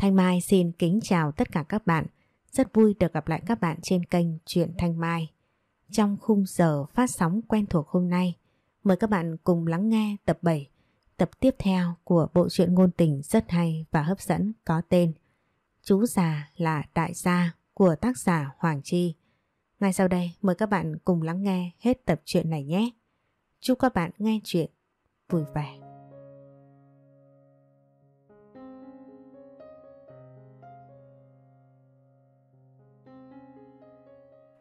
Thanh Mai xin kính chào tất cả các bạn. Rất vui được gặp lại các bạn trên kênh Truyện Thanh Mai. Trong khung giờ phát sóng quen thuộc hôm nay, mời các bạn cùng lắng nghe tập 7, tập tiếp theo của bộ truyện ngôn tình rất hay và hấp dẫn có tên Chú già là đại gia của tác giả Hoàng Chi. Ngay sau đây mời các bạn cùng lắng nghe hết tập truyện này nhé. Chúc các bạn nghe chuyện vui vẻ.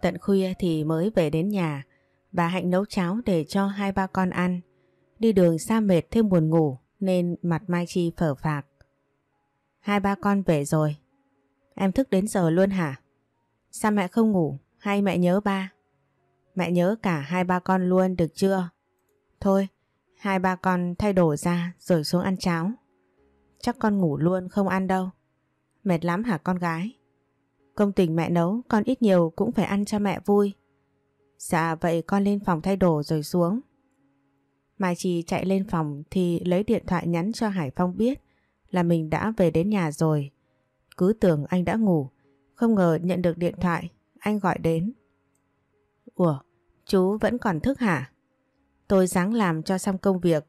Tận khuya thì mới về đến nhà, bà Hạnh nấu cháo để cho hai ba con ăn. Đi đường xa mệt thêm buồn ngủ nên mặt Mai Chi phở phạc. Hai ba con về rồi. Em thức đến giờ luôn hả? Sao mẹ không ngủ? Hay mẹ nhớ ba? Mẹ nhớ cả hai ba con luôn được chưa? Thôi, hai ba con thay đồ ra rồi xuống ăn cháo. Chắc con ngủ luôn không ăn đâu. Mệt lắm hả con gái? Công tình mẹ nấu con ít nhiều cũng phải ăn cho mẹ vui. Dạ vậy con lên phòng thay đồ rồi xuống. Mai Chi chạy lên phòng thì lấy điện thoại nhắn cho Hải Phong biết là mình đã về đến nhà rồi. Cứ tưởng anh đã ngủ, không ngờ nhận được điện thoại, anh gọi đến. Ủa, chú vẫn còn thức hả? Tôi dáng làm cho xong công việc,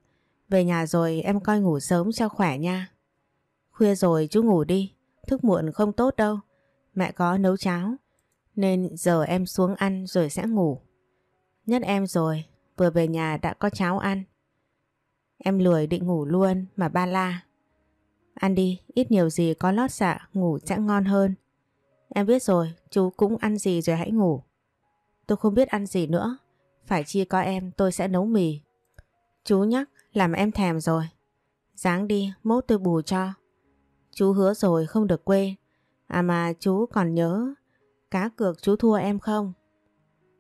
về nhà rồi em coi ngủ sớm cho khỏe nha. Khuya rồi chú ngủ đi, thức muộn không tốt đâu. Mẹ có nấu cháo, nên giờ em xuống ăn rồi sẽ ngủ. Nhất em rồi, vừa về nhà đã có cháo ăn. Em lười định ngủ luôn mà ba la. Ăn đi, ít nhiều gì có lót dạ, ngủ sẽ ngon hơn. Em biết rồi, chú cũng ăn gì rồi hãy ngủ. Tôi không biết ăn gì nữa, phải chia có em tôi sẽ nấu mì. Chú nhắc, làm em thèm rồi. Dáng đi, mốt tôi bù cho. Chú hứa rồi không được quên. À mà chú còn nhớ cá cược chú thua em không?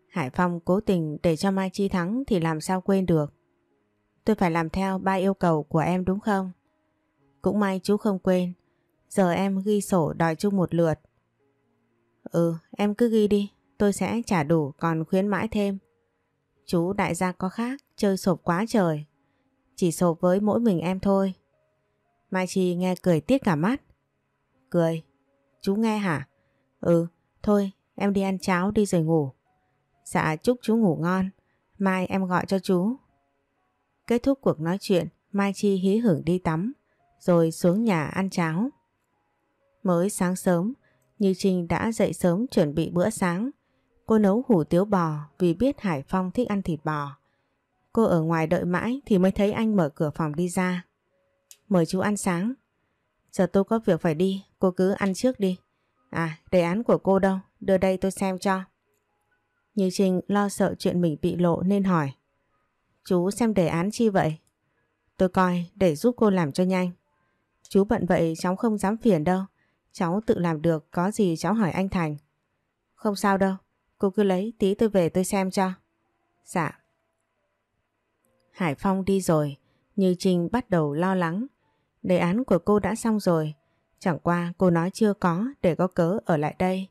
Hải Phong cố tình để cho Mai Chi thắng thì làm sao quên được. Tôi phải làm theo ba yêu cầu của em đúng không? Cũng may chú không quên. Giờ em ghi sổ đòi chung một lượt. Ừ, em cứ ghi đi. Tôi sẽ trả đủ còn khuyến mãi thêm. Chú đại gia có khác, chơi sộp quá trời. Chỉ sộp với mỗi mình em thôi. Mai Chi nghe cười tiết cả mắt. Cười, chú nghe hả? Ừ, thôi em đi ăn cháo đi rồi ngủ. Dạ chúc chú ngủ ngon, mai em gọi cho chú. Kết thúc cuộc nói chuyện, Mai Chi hí hưởng đi tắm, rồi xuống nhà ăn cháo. Mới sáng sớm, Như Trinh đã dậy sớm chuẩn bị bữa sáng. Cô nấu hủ tiếu bò vì biết Hải Phong thích ăn thịt bò. Cô ở ngoài đợi mãi thì mới thấy anh mở cửa phòng đi ra. Mời chú ăn sáng. Giờ tôi có việc phải đi, cô cứ ăn trước đi. À, đề án của cô đâu? Đưa đây tôi xem cho. Như Trinh lo sợ chuyện mình bị lộ nên hỏi. Chú xem đề án chi vậy? Tôi coi để giúp cô làm cho nhanh. Chú bận vậy cháu không dám phiền đâu. Cháu tự làm được có gì cháu hỏi anh Thành. Không sao đâu, cô cứ lấy tí tôi về tôi xem cho. Dạ. Hải Phong đi rồi, Như Trinh bắt đầu lo lắng. Đề án của cô đã xong rồi, chẳng qua cô nói chưa có để có cớ ở lại đây.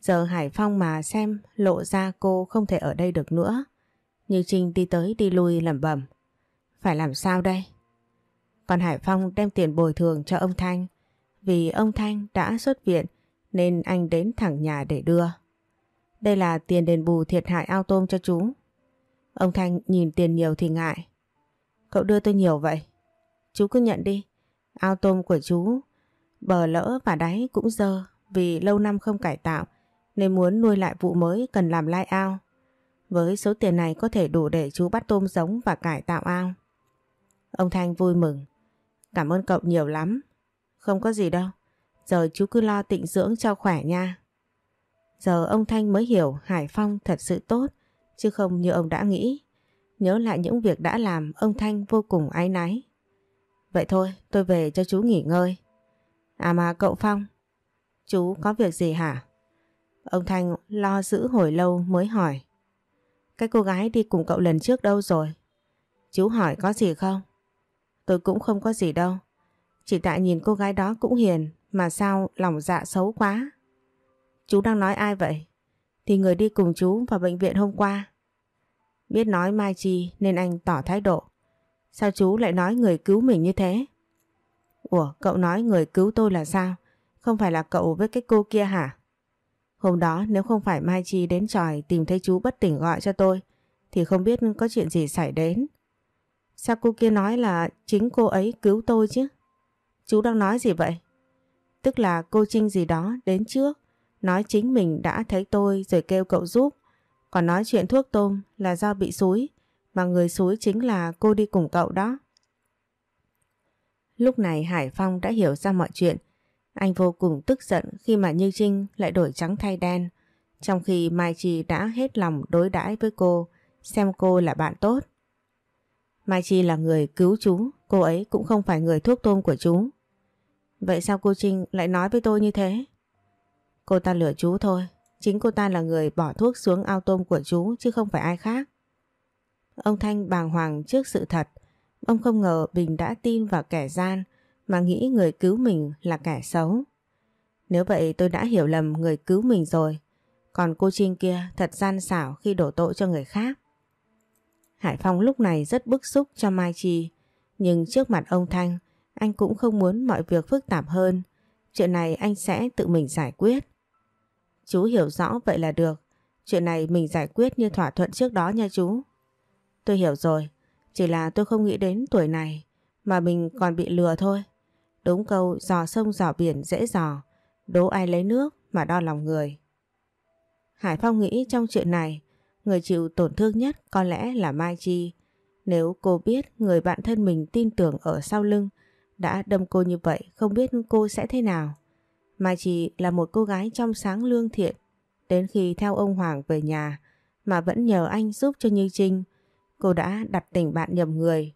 Giờ Hải Phong mà xem lộ ra cô không thể ở đây được nữa. Như Trinh đi tới đi lui lẩm bẩm. Phải làm sao đây? Còn Hải Phong đem tiền bồi thường cho ông Thanh. Vì ông Thanh đã xuất viện nên anh đến thẳng nhà để đưa. Đây là tiền đền bù thiệt hại ao tôm cho chú. Ông Thanh nhìn tiền nhiều thì ngại. Cậu đưa tôi nhiều vậy. Chú cứ nhận đi. Ao tôm của chú, bờ lỡ và đáy cũng dơ, vì lâu năm không cải tạo, nên muốn nuôi lại vụ mới cần làm lai ao. Với số tiền này có thể đủ để chú bắt tôm giống và cải tạo ao. Ông Thanh vui mừng. Cảm ơn cậu nhiều lắm. Không có gì đâu. Giờ chú cứ lo tịnh dưỡng cho khỏe nha. Giờ ông Thanh mới hiểu Hải Phong thật sự tốt, chứ không như ông đã nghĩ. Nhớ lại những việc đã làm, ông Thanh vô cùng áy náy. Vậy thôi tôi về cho chú nghỉ ngơi. À mà cậu Phong, chú có việc gì hả? Ông Thanh lo giữ hồi lâu mới hỏi. Cái cô gái đi cùng cậu lần trước đâu rồi? Chú hỏi có gì không? Tôi cũng không có gì đâu. Chỉ tại nhìn cô gái đó cũng hiền mà sao lòng dạ xấu quá. Chú đang nói ai vậy? Thì người đi cùng chú vào bệnh viện hôm qua. Biết nói Mai Chi nên anh tỏ thái độ. Sao chú lại nói người cứu mình như thế? Ủa, cậu nói người cứu tôi là sao? Không phải là cậu với cái cô kia hả? Hôm đó nếu không phải Mai Chi đến tròi tìm thấy chú bất tỉnh gọi cho tôi, thì không biết có chuyện gì xảy đến. Sao cô kia nói là chính cô ấy cứu tôi chứ? Chú đang nói gì vậy? Tức là cô Trinh gì đó đến trước, nói chính mình đã thấy tôi rồi kêu cậu giúp. Còn nói chuyện thuốc tôm là do bị suối mà người xúi chính là cô đi cùng cậu đó. Lúc này Hải Phong đã hiểu ra mọi chuyện. Anh vô cùng tức giận khi mà Như Trinh lại đổi trắng thay đen. Trong khi Mai Chi đã hết lòng đối đãi với cô, xem cô là bạn tốt. Mai Chi là người cứu chú, cô ấy cũng không phải người thuốc tôm của chú. Vậy sao cô Trinh lại nói với tôi như thế? Cô ta lừa chú thôi, chính cô ta là người bỏ thuốc xuống ao tôm của chú chứ không phải ai khác. Ông Thanh bàng hoàng trước sự thật, ông không ngờ Bình đã tin vào kẻ gian mà nghĩ người cứu mình là kẻ xấu. Nếu vậy tôi đã hiểu lầm người cứu mình rồi, còn cô Trinh kia thật gian xảo khi đổ tội cho người khác. Hải Phong lúc này rất bức xúc cho Mai Chi, nhưng trước mặt ông Thanh, anh cũng không muốn mọi việc phức tạp hơn. Chuyện này anh sẽ tự mình giải quyết. Chú hiểu rõ vậy là được. Chuyện này mình giải quyết như thỏa thuận trước đó nha chú. Tôi hiểu rồi. Chỉ là tôi không nghĩ đến tuổi này mà mình còn bị lừa thôi. Đúng câu dò sông dò biển dễ dò. Đố ai lấy nước mà đo lòng người. Hải Phong nghĩ trong chuyện này người chịu tổn thương nhất có lẽ là Mai Chi. Nếu cô biết người bạn thân mình tin tưởng ở sau lưng đã đâm cô như vậy không biết cô sẽ thế nào. Mai Chi là một cô gái trong sáng lương thiện. Đến khi theo ông Hoàng về nhà mà vẫn nhờ anh giúp cho Như Trinh, cô đã đặt tình bạn nhầm người.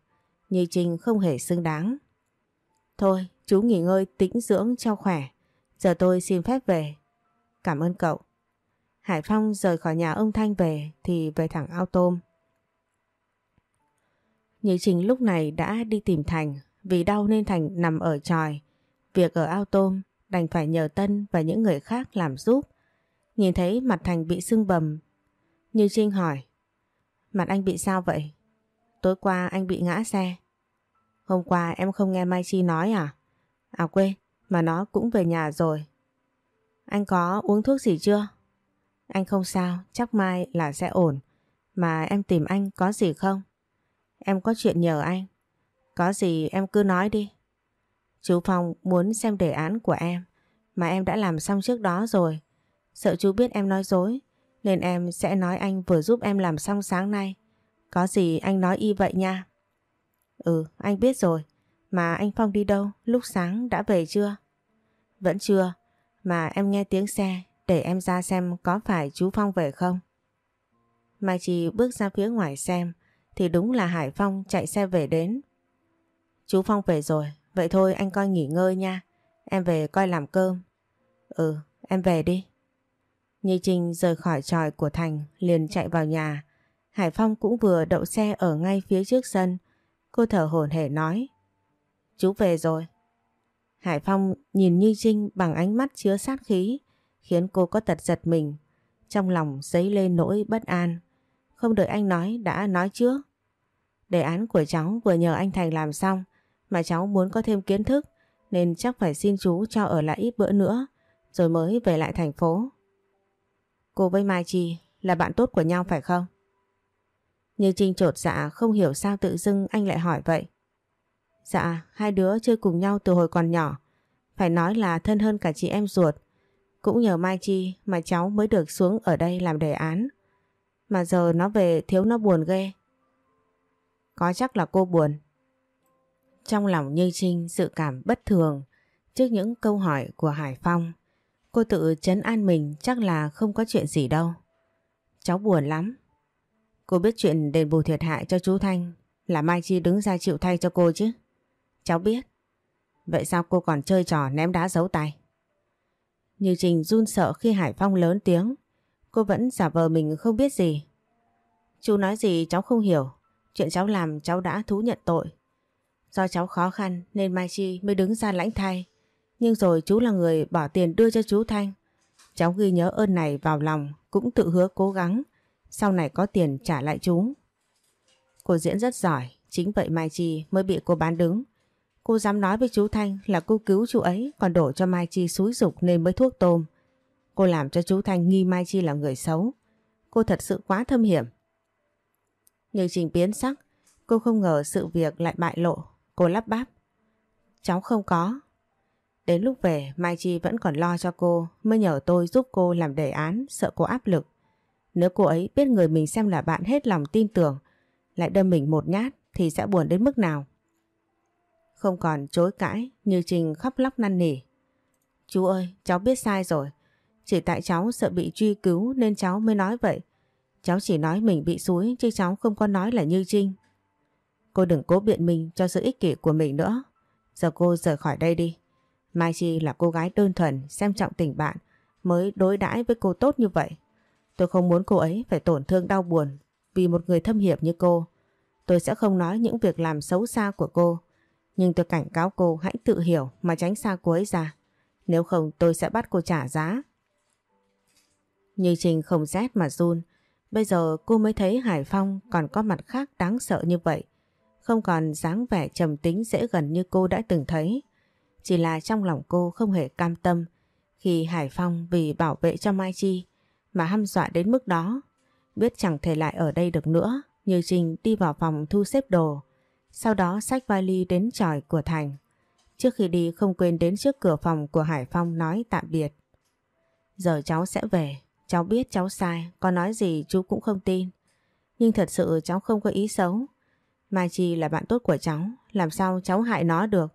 Nhi Trinh không hề xứng đáng. Thôi, chú nghỉ ngơi tĩnh dưỡng cho khỏe. Giờ tôi xin phép về. Cảm ơn cậu. Hải Phong rời khỏi nhà ông Thanh về thì về thẳng ao tôm. Nhi Trình lúc này đã đi tìm Thành vì đau nên Thành nằm ở tròi. Việc ở ao tôm đành phải nhờ Tân và những người khác làm giúp. Nhìn thấy mặt Thành bị sưng bầm. Như Trinh hỏi. Mặt anh bị sao vậy? Tối qua anh bị ngã xe. Hôm qua em không nghe Mai Chi nói à? À quên, mà nó cũng về nhà rồi. Anh có uống thuốc gì chưa? Anh không sao, chắc mai là sẽ ổn. Mà em tìm anh có gì không? Em có chuyện nhờ anh. Có gì em cứ nói đi. Chú Phong muốn xem đề án của em mà em đã làm xong trước đó rồi. Sợ chú biết em nói dối nên em sẽ nói anh vừa giúp em làm xong sáng nay. Có gì anh nói y vậy nha. Ừ, anh biết rồi. Mà anh Phong đi đâu? Lúc sáng đã về chưa? Vẫn chưa. Mà em nghe tiếng xe để em ra xem có phải chú Phong về không. Mai Chi bước ra phía ngoài xem thì đúng là Hải Phong chạy xe về đến. Chú Phong về rồi, vậy thôi anh coi nghỉ ngơi nha. Em về coi làm cơm. Ừ, em về đi. Nhi Trinh rời khỏi tròi của Thành, liền chạy vào nhà. Hải Phong cũng vừa đậu xe ở ngay phía trước sân. Cô thở hổn hển nói. Chú về rồi. Hải Phong nhìn Nhi Trinh bằng ánh mắt chứa sát khí, khiến cô có tật giật mình. Trong lòng dấy lên nỗi bất an. Không đợi anh nói, đã nói trước. Đề án của cháu vừa nhờ anh Thành làm xong, mà cháu muốn có thêm kiến thức, nên chắc phải xin chú cho ở lại ít bữa nữa, rồi mới về lại thành phố. Cô với Mai Chi là bạn tốt của nhau phải không? Như Trinh trột dạ không hiểu sao tự dưng anh lại hỏi vậy. Dạ, hai đứa chơi cùng nhau từ hồi còn nhỏ. Phải nói là thân hơn cả chị em ruột. Cũng nhờ Mai Chi mà cháu mới được xuống ở đây làm đề án. Mà giờ nó về thiếu nó buồn ghê. Có chắc là cô buồn. Trong lòng Như Trinh dự cảm bất thường trước những câu hỏi của Hải Phong. Cô tự chấn an mình, chắc là không có chuyện gì đâu. Cháu buồn lắm. Cô biết chuyện đền bù thiệt hại cho chú Thanh, là Mai Chi đứng ra chịu thay cho cô chứ. Cháu biết. Vậy sao cô còn chơi trò ném đá giấu tay? Như Trình run sợ khi Hải Phong lớn tiếng. Cô vẫn giả vờ mình không biết gì. Chú nói gì cháu không hiểu. Chuyện cháu làm cháu đã thú nhận tội. Do cháu khó khăn nên Mai Chi mới đứng ra lãnh thay. Nhưng rồi chú là người bỏ tiền đưa cho chú Thanh. Cháu ghi nhớ ơn này vào lòng cũng tự hứa cố gắng. Sau này có tiền trả lại chú. Cô diễn rất giỏi. Chính vậy Mai Chi mới bị cô bán đứng. Cô dám nói với chú Thanh là cô cứu chú ấy còn đổ cho Mai Chi xúi dục nên mới thuốc tôm. Cô làm cho chú Thanh nghi Mai Chi là người xấu. Cô thật sự quá thâm hiểm. Như Trình biến sắc, cô không ngờ sự việc lại bại lộ. Cô lắp bắp. Cháu không có. Đến lúc về Mai Chi vẫn còn lo cho cô mới nhờ tôi giúp cô làm đề án sợ cô áp lực. Nếu cô ấy biết người mình xem là bạn hết lòng tin tưởng lại đâm mình một nhát thì sẽ buồn đến mức nào. Không còn chối cãi như Trình khóc lóc năn nỉ. Chú ơi, cháu biết sai rồi. Chỉ tại cháu sợ bị truy cứu nên cháu mới nói vậy. Cháu chỉ nói mình bị suối chứ cháu không có nói là Như Trinh. Cô đừng cố biện mình cho sự ích kỷ của mình nữa. Giờ cô rời khỏi đây đi. Mai Chi là cô gái đơn thuần, xem trọng tình bạn mới đối đãi với cô tốt như vậy. Tôi không muốn cô ấy phải tổn thương đau buồn vì một người thâm hiệp như cô. Tôi sẽ không nói những việc làm xấu xa của cô. Nhưng tôi cảnh cáo cô hãy tự hiểu mà tránh xa cô ấy ra. Nếu không tôi sẽ bắt cô trả giá. Như Trình không rét mà run. Bây giờ cô mới thấy Hải Phong còn có mặt khác đáng sợ như vậy. Không còn dáng vẻ trầm tính dễ gần như cô đã từng thấy. Chỉ là trong lòng cô không hề cam tâm khi Hải Phong vì bảo vệ cho Mai Chi mà hăm dọa đến mức đó. Biết chẳng thể lại ở đây được nữa, Như Trình đi vào phòng thu xếp đồ. Sau đó xách vali đến tròi của Thành. Trước khi đi không quên đến trước cửa phòng của Hải Phong nói tạm biệt. Giờ cháu sẽ về, cháu biết cháu sai, có nói gì chú cũng không tin. Nhưng thật sự cháu không có ý xấu. Mai Chi là bạn tốt của cháu, làm sao cháu hại nó được.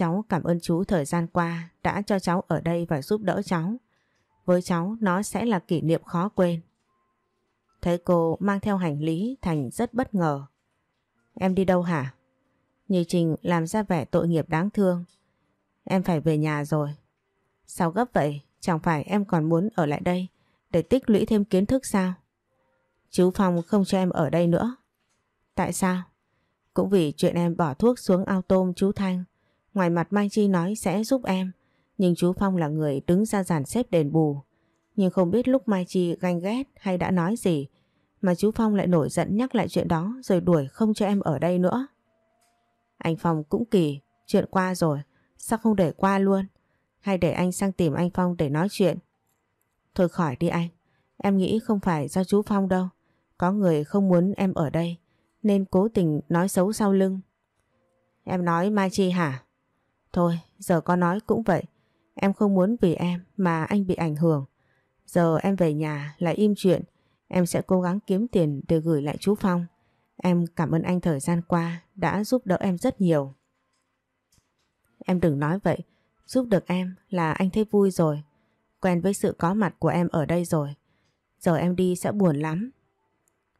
Cháu cảm ơn chú thời gian qua đã cho cháu ở đây và giúp đỡ cháu. Với cháu, nó sẽ là kỷ niệm khó quên. Thấy cô mang theo hành lý Thành rất bất ngờ. Em đi đâu hả? Như Trình làm ra vẻ tội nghiệp đáng thương. Em phải về nhà rồi. Sao gấp vậy? Chẳng phải em còn muốn ở lại đây để tích lũy thêm kiến thức sao? Chú Phong không cho em ở đây nữa. Tại sao? Cũng vì chuyện em bỏ thuốc xuống ao tôm chú Thanh. Ngoài mặt Mai Chi nói sẽ giúp em. Nhưng chú Phong là người đứng ra giàn xếp đền bù. Nhưng không biết lúc Mai Chi ganh ghét hay đã nói gì mà chú Phong lại nổi giận nhắc lại chuyện đó rồi đuổi không cho em ở đây nữa. Anh Phong cũng kỳ, chuyện qua rồi, sao không để qua luôn? Hay để anh sang tìm anh Phong để nói chuyện? Thôi khỏi đi anh, em nghĩ không phải do chú Phong đâu. Có người không muốn em ở đây nên cố tình nói xấu sau lưng. Em nói Mai Chi hả? Thôi, giờ có nói cũng vậy. Em không muốn vì em mà anh bị ảnh hưởng. Giờ em về nhà lại im chuyện. Em sẽ cố gắng kiếm tiền để gửi lại chú Phong. Em cảm ơn anh thời gian qua đã giúp đỡ em rất nhiều. Em đừng nói vậy. Giúp được em là anh thấy vui rồi. Quen với sự có mặt của em ở đây rồi. Giờ em đi sẽ buồn lắm.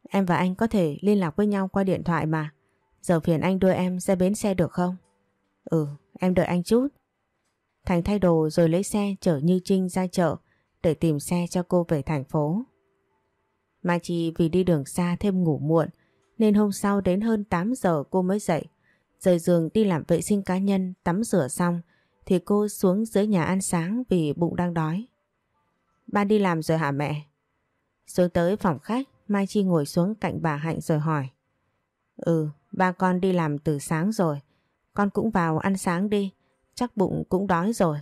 Em và anh có thể liên lạc với nhau qua điện thoại mà. Giờ phiền anh đưa em ra bến xe được không? Ừ, em đợi anh chút. Thành thay đồ rồi lấy xe chở Như Trinh ra chợ để tìm xe cho cô về thành phố. Mai Chi vì đi đường xa thêm ngủ muộn nên hôm sau đến hơn 8 giờ cô mới dậy. Rời giường đi làm vệ sinh cá nhân, tắm rửa xong thì cô xuống dưới nhà ăn sáng vì bụng đang đói. Ba đi làm rồi hả mẹ? Xuống tới phòng khách, Mai Chi ngồi xuống cạnh bà Hạnh rồi hỏi. Ừ, ba con đi làm từ sáng rồi. Con cũng vào ăn sáng đi, chắc bụng cũng đói rồi.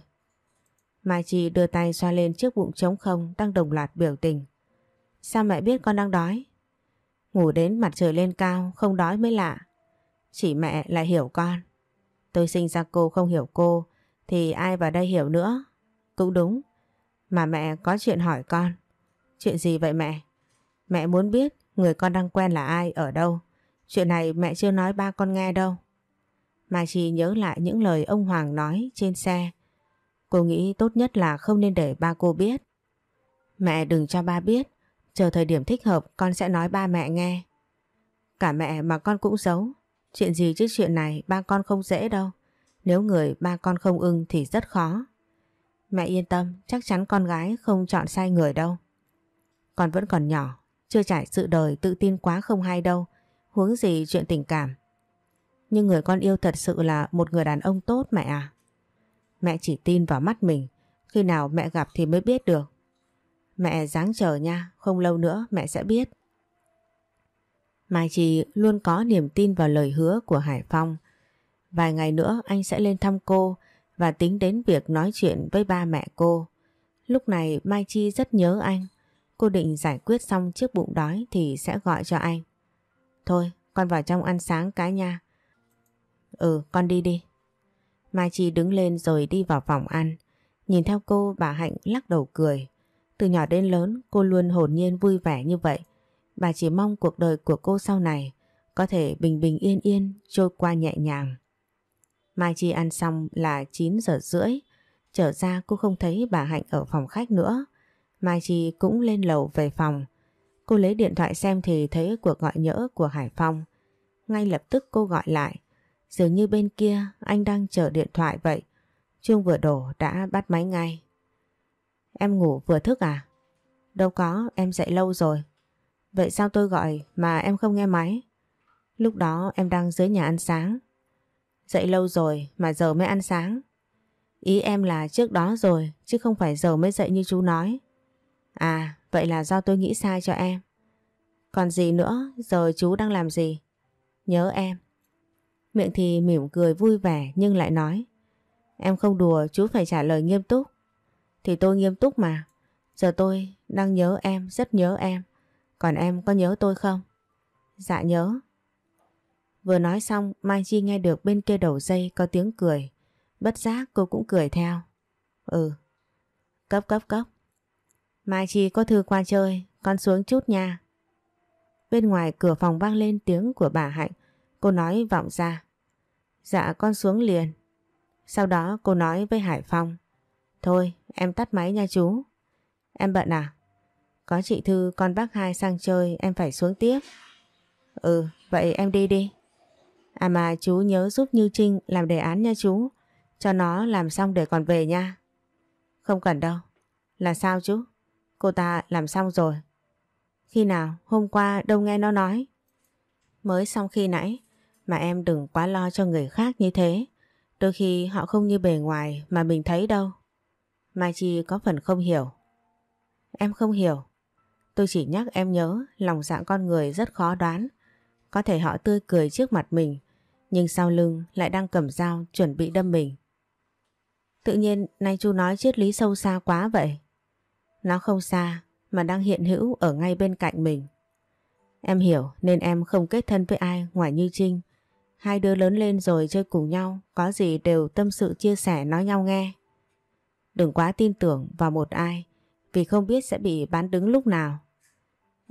Mai Chi đưa tay xoa lên chiếc bụng trống không đang đồng loạt biểu tình. Sao mẹ biết con đang đói? Ngủ đến mặt trời lên cao không đói mới lạ. Chỉ mẹ lại hiểu con. Tôi sinh ra cô không hiểu cô thì ai vào đây hiểu nữa. Cũng đúng. Mà mẹ có chuyện hỏi con. Chuyện gì vậy mẹ? Mẹ muốn biết người con đang quen là ai ở đâu. Chuyện này mẹ chưa nói ba con nghe đâu. Mai Chi nhớ lại những lời ông Hoàng nói trên xe. Cô nghĩ tốt nhất là không nên để ba cô biết. Mẹ đừng cho ba biết. Chờ thời điểm thích hợp con sẽ nói ba mẹ nghe. Cả mẹ mà con cũng giấu. Chuyện gì chứ chuyện này ba con không dễ đâu. Nếu người ba con không ưng thì rất khó. Mẹ yên tâm, chắc chắn con gái không chọn sai người đâu. Con vẫn còn nhỏ, chưa trải sự đời tự tin quá không hay đâu. Huống gì chuyện tình cảm. Nhưng người con yêu thật sự là một người đàn ông tốt mẹ à. Mẹ chỉ tin vào mắt mình, khi nào mẹ gặp thì mới biết được. Mẹ dáng chờ nha, không lâu nữa mẹ sẽ biết. Mai Chi luôn có niềm tin vào lời hứa của Hải Phong Vài ngày nữa anh sẽ lên thăm cô và tính đến việc nói chuyện với ba mẹ cô. Lúc này Mai Chi rất nhớ anh. Cô định giải quyết xong chiếc bụng đói thì sẽ gọi cho anh. Thôi, con vào trong ăn sáng cái nha. Ừ, con đi đi. Mai Chi đứng lên rồi đi vào phòng ăn. Nhìn theo cô bà Hạnh lắc đầu cười. Từ nhỏ đến lớn cô luôn hồn nhiên vui vẻ như vậy. Bà chỉ mong cuộc đời của cô sau này có thể bình bình yên yên trôi qua nhẹ nhàng. Mai Chi ăn xong là 9 giờ rưỡi. Trở ra cô không thấy bà Hạnh ở phòng khách nữa. Mai Chi cũng lên lầu về phòng. Cô lấy điện thoại xem thì thấy cuộc gọi nhỡ của Hải Phong. Ngay lập tức cô gọi lại. Dường như bên kia anh đang chờ điện thoại vậy. Chuông vừa đổ đã bắt máy ngay. Em ngủ vừa thức à? Đâu có, em dậy lâu rồi. Vậy sao tôi gọi mà em không nghe máy? Lúc đó em đang dưới nhà ăn sáng. Dậy lâu rồi mà giờ mới ăn sáng. Ý em là trước đó rồi chứ không phải giờ mới dậy như chú nói. À vậy là do tôi nghĩ sai cho em. Còn gì nữa giờ chú đang làm gì? Nhớ em. Miệng thì mỉm cười vui vẻ nhưng lại nói Em không đùa chú phải trả lời nghiêm túc. Thì tôi nghiêm túc mà. Giờ tôi đang nhớ em, rất nhớ em. Còn em có nhớ tôi không? Dạ nhớ. Vừa nói xong Mai Chi nghe được bên kia đầu dây có tiếng cười. Bất giác cô cũng cười theo. Ừ. Cấp cấp cấp Mai Chi có thư qua chơi Con xuống chút nha. Bên ngoài cửa phòng vang lên tiếng của bà Hạnh. Cô nói vọng ra. Dạ con xuống liền. Sau đó cô nói với Hải Phong. Thôi, em tắt máy nha chú. Em bận à? Có chị Thư, con bác hai sang chơi, em phải xuống tiếp. Ừ vậy em đi đi. À mà chú nhớ giúp Như Trinh làm đề án nha chú. Cho nó làm xong để còn về nha. Không cần đâu. Là sao chú? Cô ta làm xong rồi. Khi nào? Hôm qua đâu nghe nó nói. Mới xong khi nãy. Mà em đừng quá lo cho người khác như thế Đôi khi họ không như bề ngoài mà mình thấy đâu Mai Chi có phần không hiểu Em không hiểu Tôi chỉ nhắc em nhớ lòng dạng con người rất khó đoán Có thể họ tươi cười trước mặt mình, nhưng sau lưng lại đang cầm dao chuẩn bị đâm mình. Tự nhiên nay chú nói triết lý sâu xa quá vậy. Nó không xa, mà đang hiện hữu ở ngay bên cạnh mình. Em hiểu nên em không kết thân với ai ngoài Như Trinh. Hai đứa lớn lên rồi chơi cùng nhau, có gì đều tâm sự chia sẻ nói nhau nghe. Đừng quá tin tưởng vào một ai, vì không biết sẽ bị bán đứng lúc nào.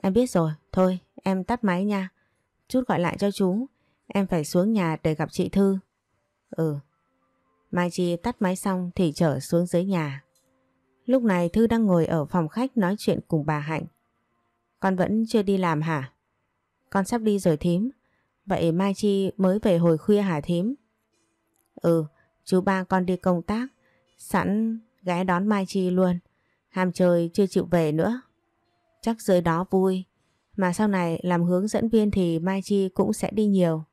Em biết rồi, thôi em tắt máy nha. Chút gọi lại cho chú, Em phải xuống nhà để gặp chị Thư. Ừ. Mai Chi tắt máy xong thì trở xuống dưới nhà. Lúc này Thư đang ngồi ở phòng khách nói chuyện cùng bà Hạnh. Con vẫn chưa đi làm hả? Con sắp đi rồi thím. Vậy Mai Chi mới về hồi khuya hả thím? Ừ, chú ba con đi công tác. Sẵn ghé đón Mai Chi luôn. Ham chơi chưa chịu về nữa. Chắc dưới đó vui. Mà sau này làm hướng dẫn viên thì Mai Chi cũng sẽ đi nhiều.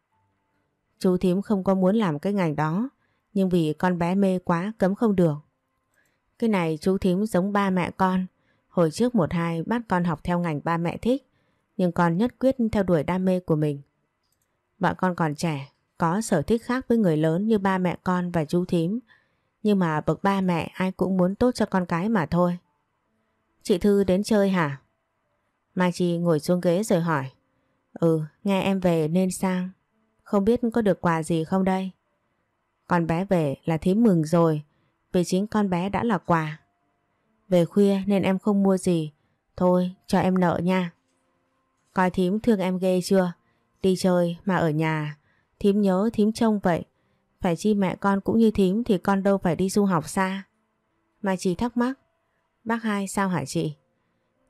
Chú thím không có muốn làm cái ngành đó, nhưng vì con bé mê quá cấm không được. Cái này chú thím giống ba mẹ con. Hồi trước một hai bắt con học theo ngành ba mẹ thích, nhưng con nhất quyết theo đuổi đam mê của mình. Bọn con còn trẻ, có sở thích khác với người lớn như ba mẹ con và chú thím. Nhưng mà bậc ba mẹ ai cũng muốn tốt cho con cái mà thôi. Chị Thư đến chơi hả? Mai Chi ngồi xuống ghế rồi hỏi. Ừ, nghe em về nên sang, không biết có được quà gì không đây? Con bé về là thím mừng rồi, vì chính con bé đã là quà. Về khuya nên em không mua gì, thôi cho em nợ nha. Coi thím thương em ghê chưa? Đi chơi mà ở nhà, thím nhớ thím trông vậy. Phải chi mẹ con cũng như thím thì con đâu phải đi du học xa. Mà chị thắc mắc, bác hai sao hả chị?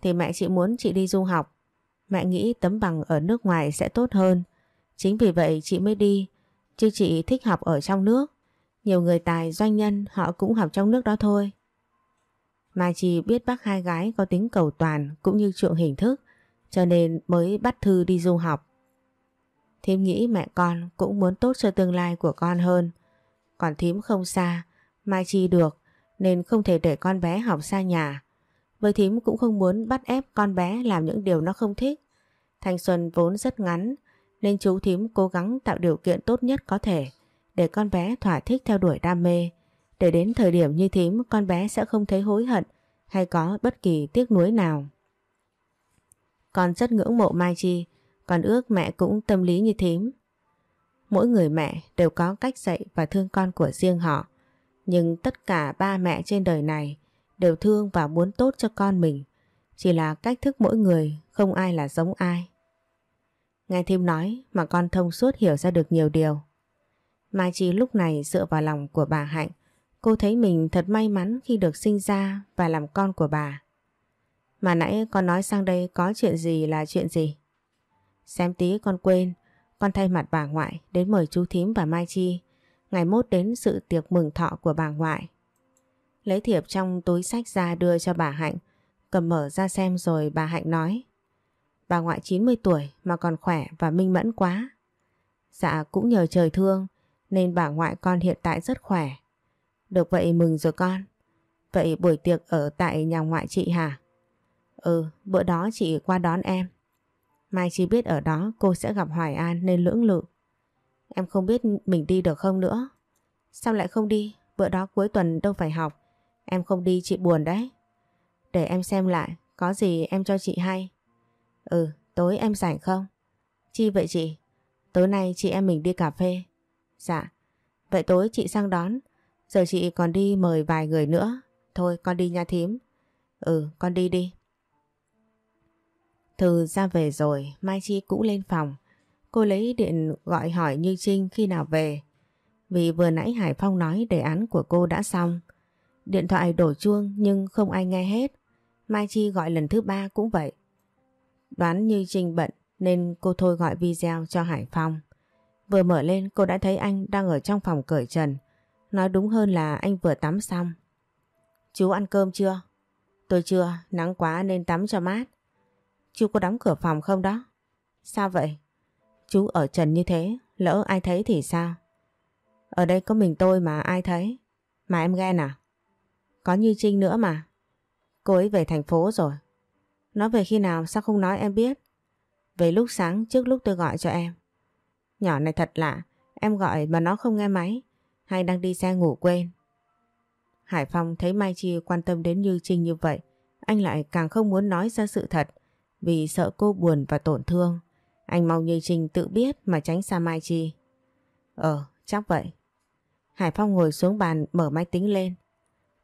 Thì mẹ chị muốn chị đi du học. Mẹ nghĩ tấm bằng ở nước ngoài sẽ tốt hơn. Chính vì vậy chị mới đi, chứ chị thích học ở trong nước. Nhiều người tài doanh nhân họ cũng học trong nước đó thôi. Mà chị biết bác hai gái có tính cầu toàn cũng như chuộng hình thức, cho nên mới bắt Thư đi du học. Thím nghĩ mẹ con cũng muốn tốt cho tương lai của con hơn. Còn thím không xa, Mai Chi được nên không thể để con bé học xa nhà. Với thím cũng không muốn bắt ép con bé làm những điều nó không thích. Thanh xuân vốn rất ngắn nên chú thím cố gắng tạo điều kiện tốt nhất có thể để con bé thỏa thích theo đuổi đam mê, để đến thời điểm như thím con bé sẽ không thấy hối hận hay có bất kỳ tiếc nuối nào. Con rất ngưỡng mộ Mai Chi, con ước mẹ cũng tâm lý như thế Mỗi người mẹ đều có cách dạy và thương con của riêng họ, nhưng tất cả ba mẹ trên đời này đều thương và muốn tốt cho con mình, chỉ là cách thức mỗi người không ai là giống ai. Nghe thêm nói mà con thông suốt hiểu ra được nhiều điều. Mai Chi lúc này dựa vào lòng của bà Hạnh, cô thấy mình thật may mắn khi được sinh ra và làm con của bà. Mà nãy con nói sang đây có chuyện gì là chuyện gì? Xem tí con quên, con thay mặt bà ngoại đến mời chú thím và Mai Chi ngày mốt đến sự tiệc mừng thọ của bà ngoại. Lấy thiệp trong túi sách ra đưa cho bà Hạnh, cầm mở ra xem rồi bà Hạnh nói. Bà ngoại 90 tuổi mà còn khỏe và minh mẫn quá. Dạ cũng nhờ trời thương nên bà ngoại con hiện tại rất khỏe. Được vậy mừng rồi con. Vậy buổi tiệc ở tại nhà ngoại chị hả? Ừ, bữa đó chị qua đón em. Mai chỉ biết ở đó cô sẽ gặp Hoài An nên lưỡng lự. Em không biết mình đi được không nữa. Sao lại không đi? Bữa đó cuối tuần đâu phải học. Em không đi chị buồn đấy. Để em xem lại, có gì em cho chị hay. Ừ, tối em rảnh không? Chi vậy chị? Tối nay chị em mình đi cà phê. Dạ, vậy tối chị sang đón. Giờ chị còn đi mời vài người nữa. Thôi con đi nha thím. Ừ, con đi đi. Thư ra về rồi, Mai Chi cũng lên phòng. Cô lấy điện gọi hỏi Như Trinh khi nào về. Vì vừa nãy Hải Phong nói đề án của cô đã xong. Điện thoại đổ chuông nhưng không ai nghe hết. Mai Chi gọi lần thứ ba cũng vậy. Đoán Như Trinh bận nên cô thôi gọi video cho Hải Phong. Vừa mở lên cô đã thấy anh đang ở trong phòng cởi trần. Nói đúng hơn là anh vừa tắm xong. Chú ăn cơm chưa? Tôi chưa, nắng quá nên tắm cho mát. Chú có đóng cửa phòng không đó? Sao vậy? Chú ở trần như thế, lỡ ai thấy thì sao? Ở đây có mình tôi mà ai thấy? Mà em ghen à? Có Như Trinh nữa mà. Cô ấy về thành phố rồi. Nó về khi nào sao không nói em biết? Về lúc sáng trước lúc tôi gọi cho em. Nhỏ này thật lạ, em gọi mà nó không nghe máy. Hay đang đi xe ngủ quên. Hải Phong thấy Mai Chi quan tâm đến Như Trinh như vậy. Anh lại càng không muốn nói ra sự thật vì sợ cô buồn và tổn thương. Anh mong Như Trinh tự biết mà tránh xa Mai Chi. Ờ, chắc vậy. Hải Phong ngồi xuống bàn mở máy tính lên.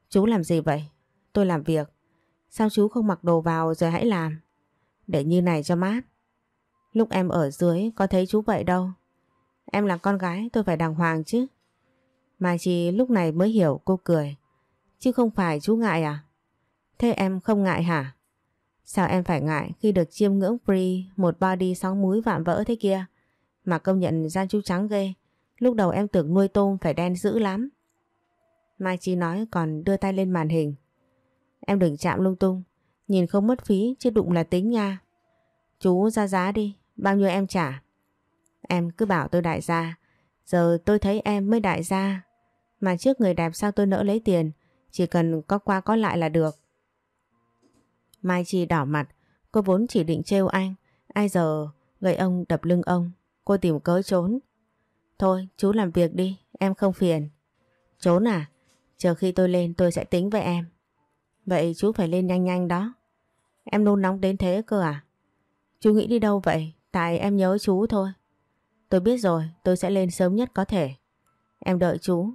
Chú làm gì vậy? Tôi làm việc. Sao chú không mặc đồ vào rồi hãy làm? Để như này cho mát. Lúc em ở dưới có thấy chú vậy đâu. Em là con gái tôi phải đàng hoàng chứ. Mai Chi lúc này mới hiểu cô cười. Chứ không phải chú ngại à? Thế em không ngại hả? Sao em phải ngại khi được chiêm ngưỡng free một body sóng múi vạm vỡ thế kia? Mà công nhận Gian chú trắng ghê. Lúc đầu em tưởng nuôi tôm phải đen dữ lắm. Mai Chi nói còn đưa tay lên màn hình. Em đừng chạm lung tung. Nhìn không mất phí, chứ đụng là tính nha. Chú ra giá đi. Bao nhiêu em trả? Em cứ bảo tôi đại gia. Giờ tôi thấy em mới đại gia. Mà trước người đẹp sao tôi nỡ lấy tiền. Chỉ cần có qua có lại là được. Mai Chi đỏ mặt, cô vốn chỉ định trêu anh, ai giờ gậy ông đập lưng ông, cô tìm cớ trốn. Thôi chú làm việc đi, em không phiền. Trốn à? Chờ khi tôi lên tôi sẽ tính với em. Vậy chú phải lên nhanh nhanh đó. Em nôn nóng đến thế cơ à? Chú nghĩ đi đâu vậy? Tại em nhớ chú thôi. Tôi biết rồi, tôi sẽ lên sớm nhất có thể. Em đợi chú.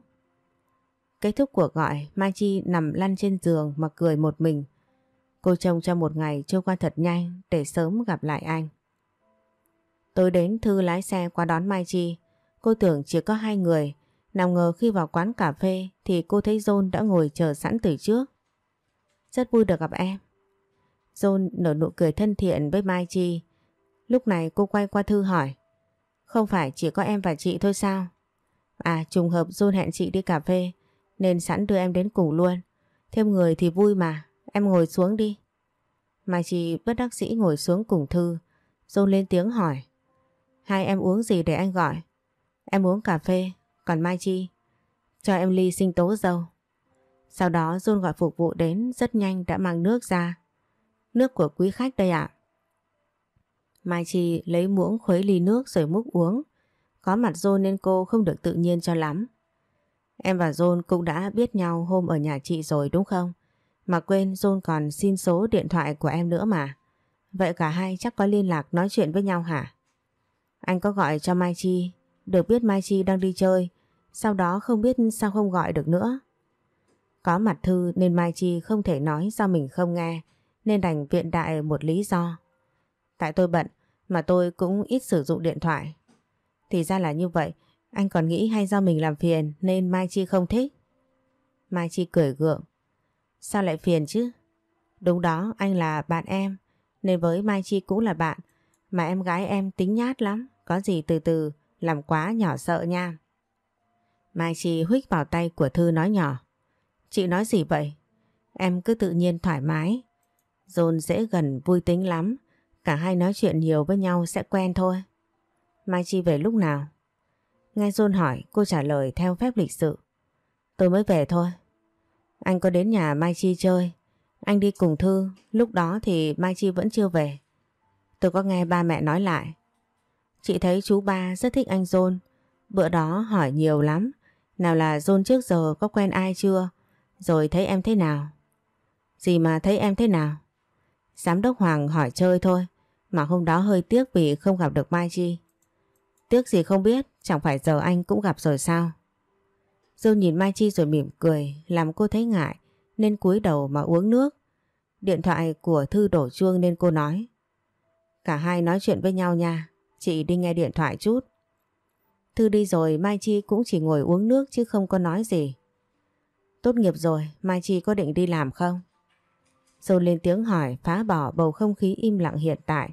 Kết thúc cuộc gọi, Mai Chi nằm lăn trên giường mà cười một mình. Cô trông cho một ngày trôi qua thật nhanh để sớm gặp lại anh. Tôi đến Thư lái xe qua đón Mai Chi. Cô tưởng chỉ có hai người. Nào ngờ khi vào quán cà phê thì cô thấy John đã ngồi chờ sẵn từ trước. Rất vui được gặp em. John nở nụ cười thân thiện với Mai Chi. Lúc này cô quay qua Thư hỏi. Không phải chỉ có em và chị thôi sao? À trùng hợp John hẹn chị đi cà phê nên sẵn đưa em đến cùng luôn. Thêm người thì vui mà, Em ngồi xuống đi. Mai Chi bất đắc sĩ ngồi xuống cùng Thư. Rôn lên tiếng hỏi. Hai em uống gì để anh gọi? Em uống cà phê, còn Mai Chi? Cho em ly sinh tố dâu. Sau đó Rôn gọi phục vụ đến rất nhanh đã mang nước ra. Nước của quý khách đây ạ. Mai Chi lấy muỗng khuấy ly nước rồi múc uống. Có mặt John nên cô không được tự nhiên cho lắm. Em và John cũng đã biết nhau hôm ở nhà chị rồi đúng không? Mà quên John còn xin số điện thoại của em nữa mà. Vậy cả hai chắc có liên lạc nói chuyện với nhau hả? Anh có gọi cho Mai Chi, được biết Mai Chi đang đi chơi, sau đó không biết sao không gọi được nữa. Có mặt Thư nên Mai Chi không thể nói do mình không nghe, nên đành viện đại một lý do. Tại tôi bận, mà tôi cũng ít sử dụng điện thoại. Thì ra là như vậy, anh còn nghĩ hay do mình làm phiền nên Mai Chi không thích. Mai Chi cười gượng. Sao lại phiền chứ? Đúng đó, anh là bạn em, nên với Mai Chi cũng là bạn, mà em gái em tính nhát lắm, có gì từ từ, làm quá nhỏ sợ nha. Mai Chi huých vào tay của Thư nói nhỏ. Chị nói gì vậy? Em cứ tự nhiên thoải mái. Dồn dễ gần vui tính lắm, cả hai nói chuyện nhiều với nhau sẽ quen thôi. Mai Chi về lúc nào? Nghe John hỏi, cô trả lời theo phép lịch sự. Tôi mới về thôi. Anh có đến nhà Mai Chi chơi. Anh đi cùng Thư, lúc đó thì Mai Chi vẫn chưa về. Tôi có nghe ba mẹ nói lại. Chị thấy chú ba rất thích anh John. Bữa đó hỏi nhiều lắm. Nào là John trước giờ có quen ai chưa? Rồi thấy em thế nào? Gì mà thấy em thế nào? Giám đốc Hoàng hỏi chơi thôi. Mà hôm đó hơi tiếc vì không gặp được Mai Chi. Tiếc gì không biết, chẳng phải giờ anh cũng gặp rồi sao? Dâu nhìn Mai Chi rồi mỉm cười, làm cô thấy ngại, nên cúi đầu mà uống nước. Điện thoại của Thư đổ chuông nên cô nói. Cả hai nói chuyện với nhau nha, chị đi nghe điện thoại chút. Thư đi rồi Mai Chi cũng chỉ ngồi uống nước chứ không có nói gì. Tốt nghiệp rồi, Mai Chi có định đi làm không? Dâu lên tiếng hỏi phá bỏ bầu không khí im lặng hiện tại.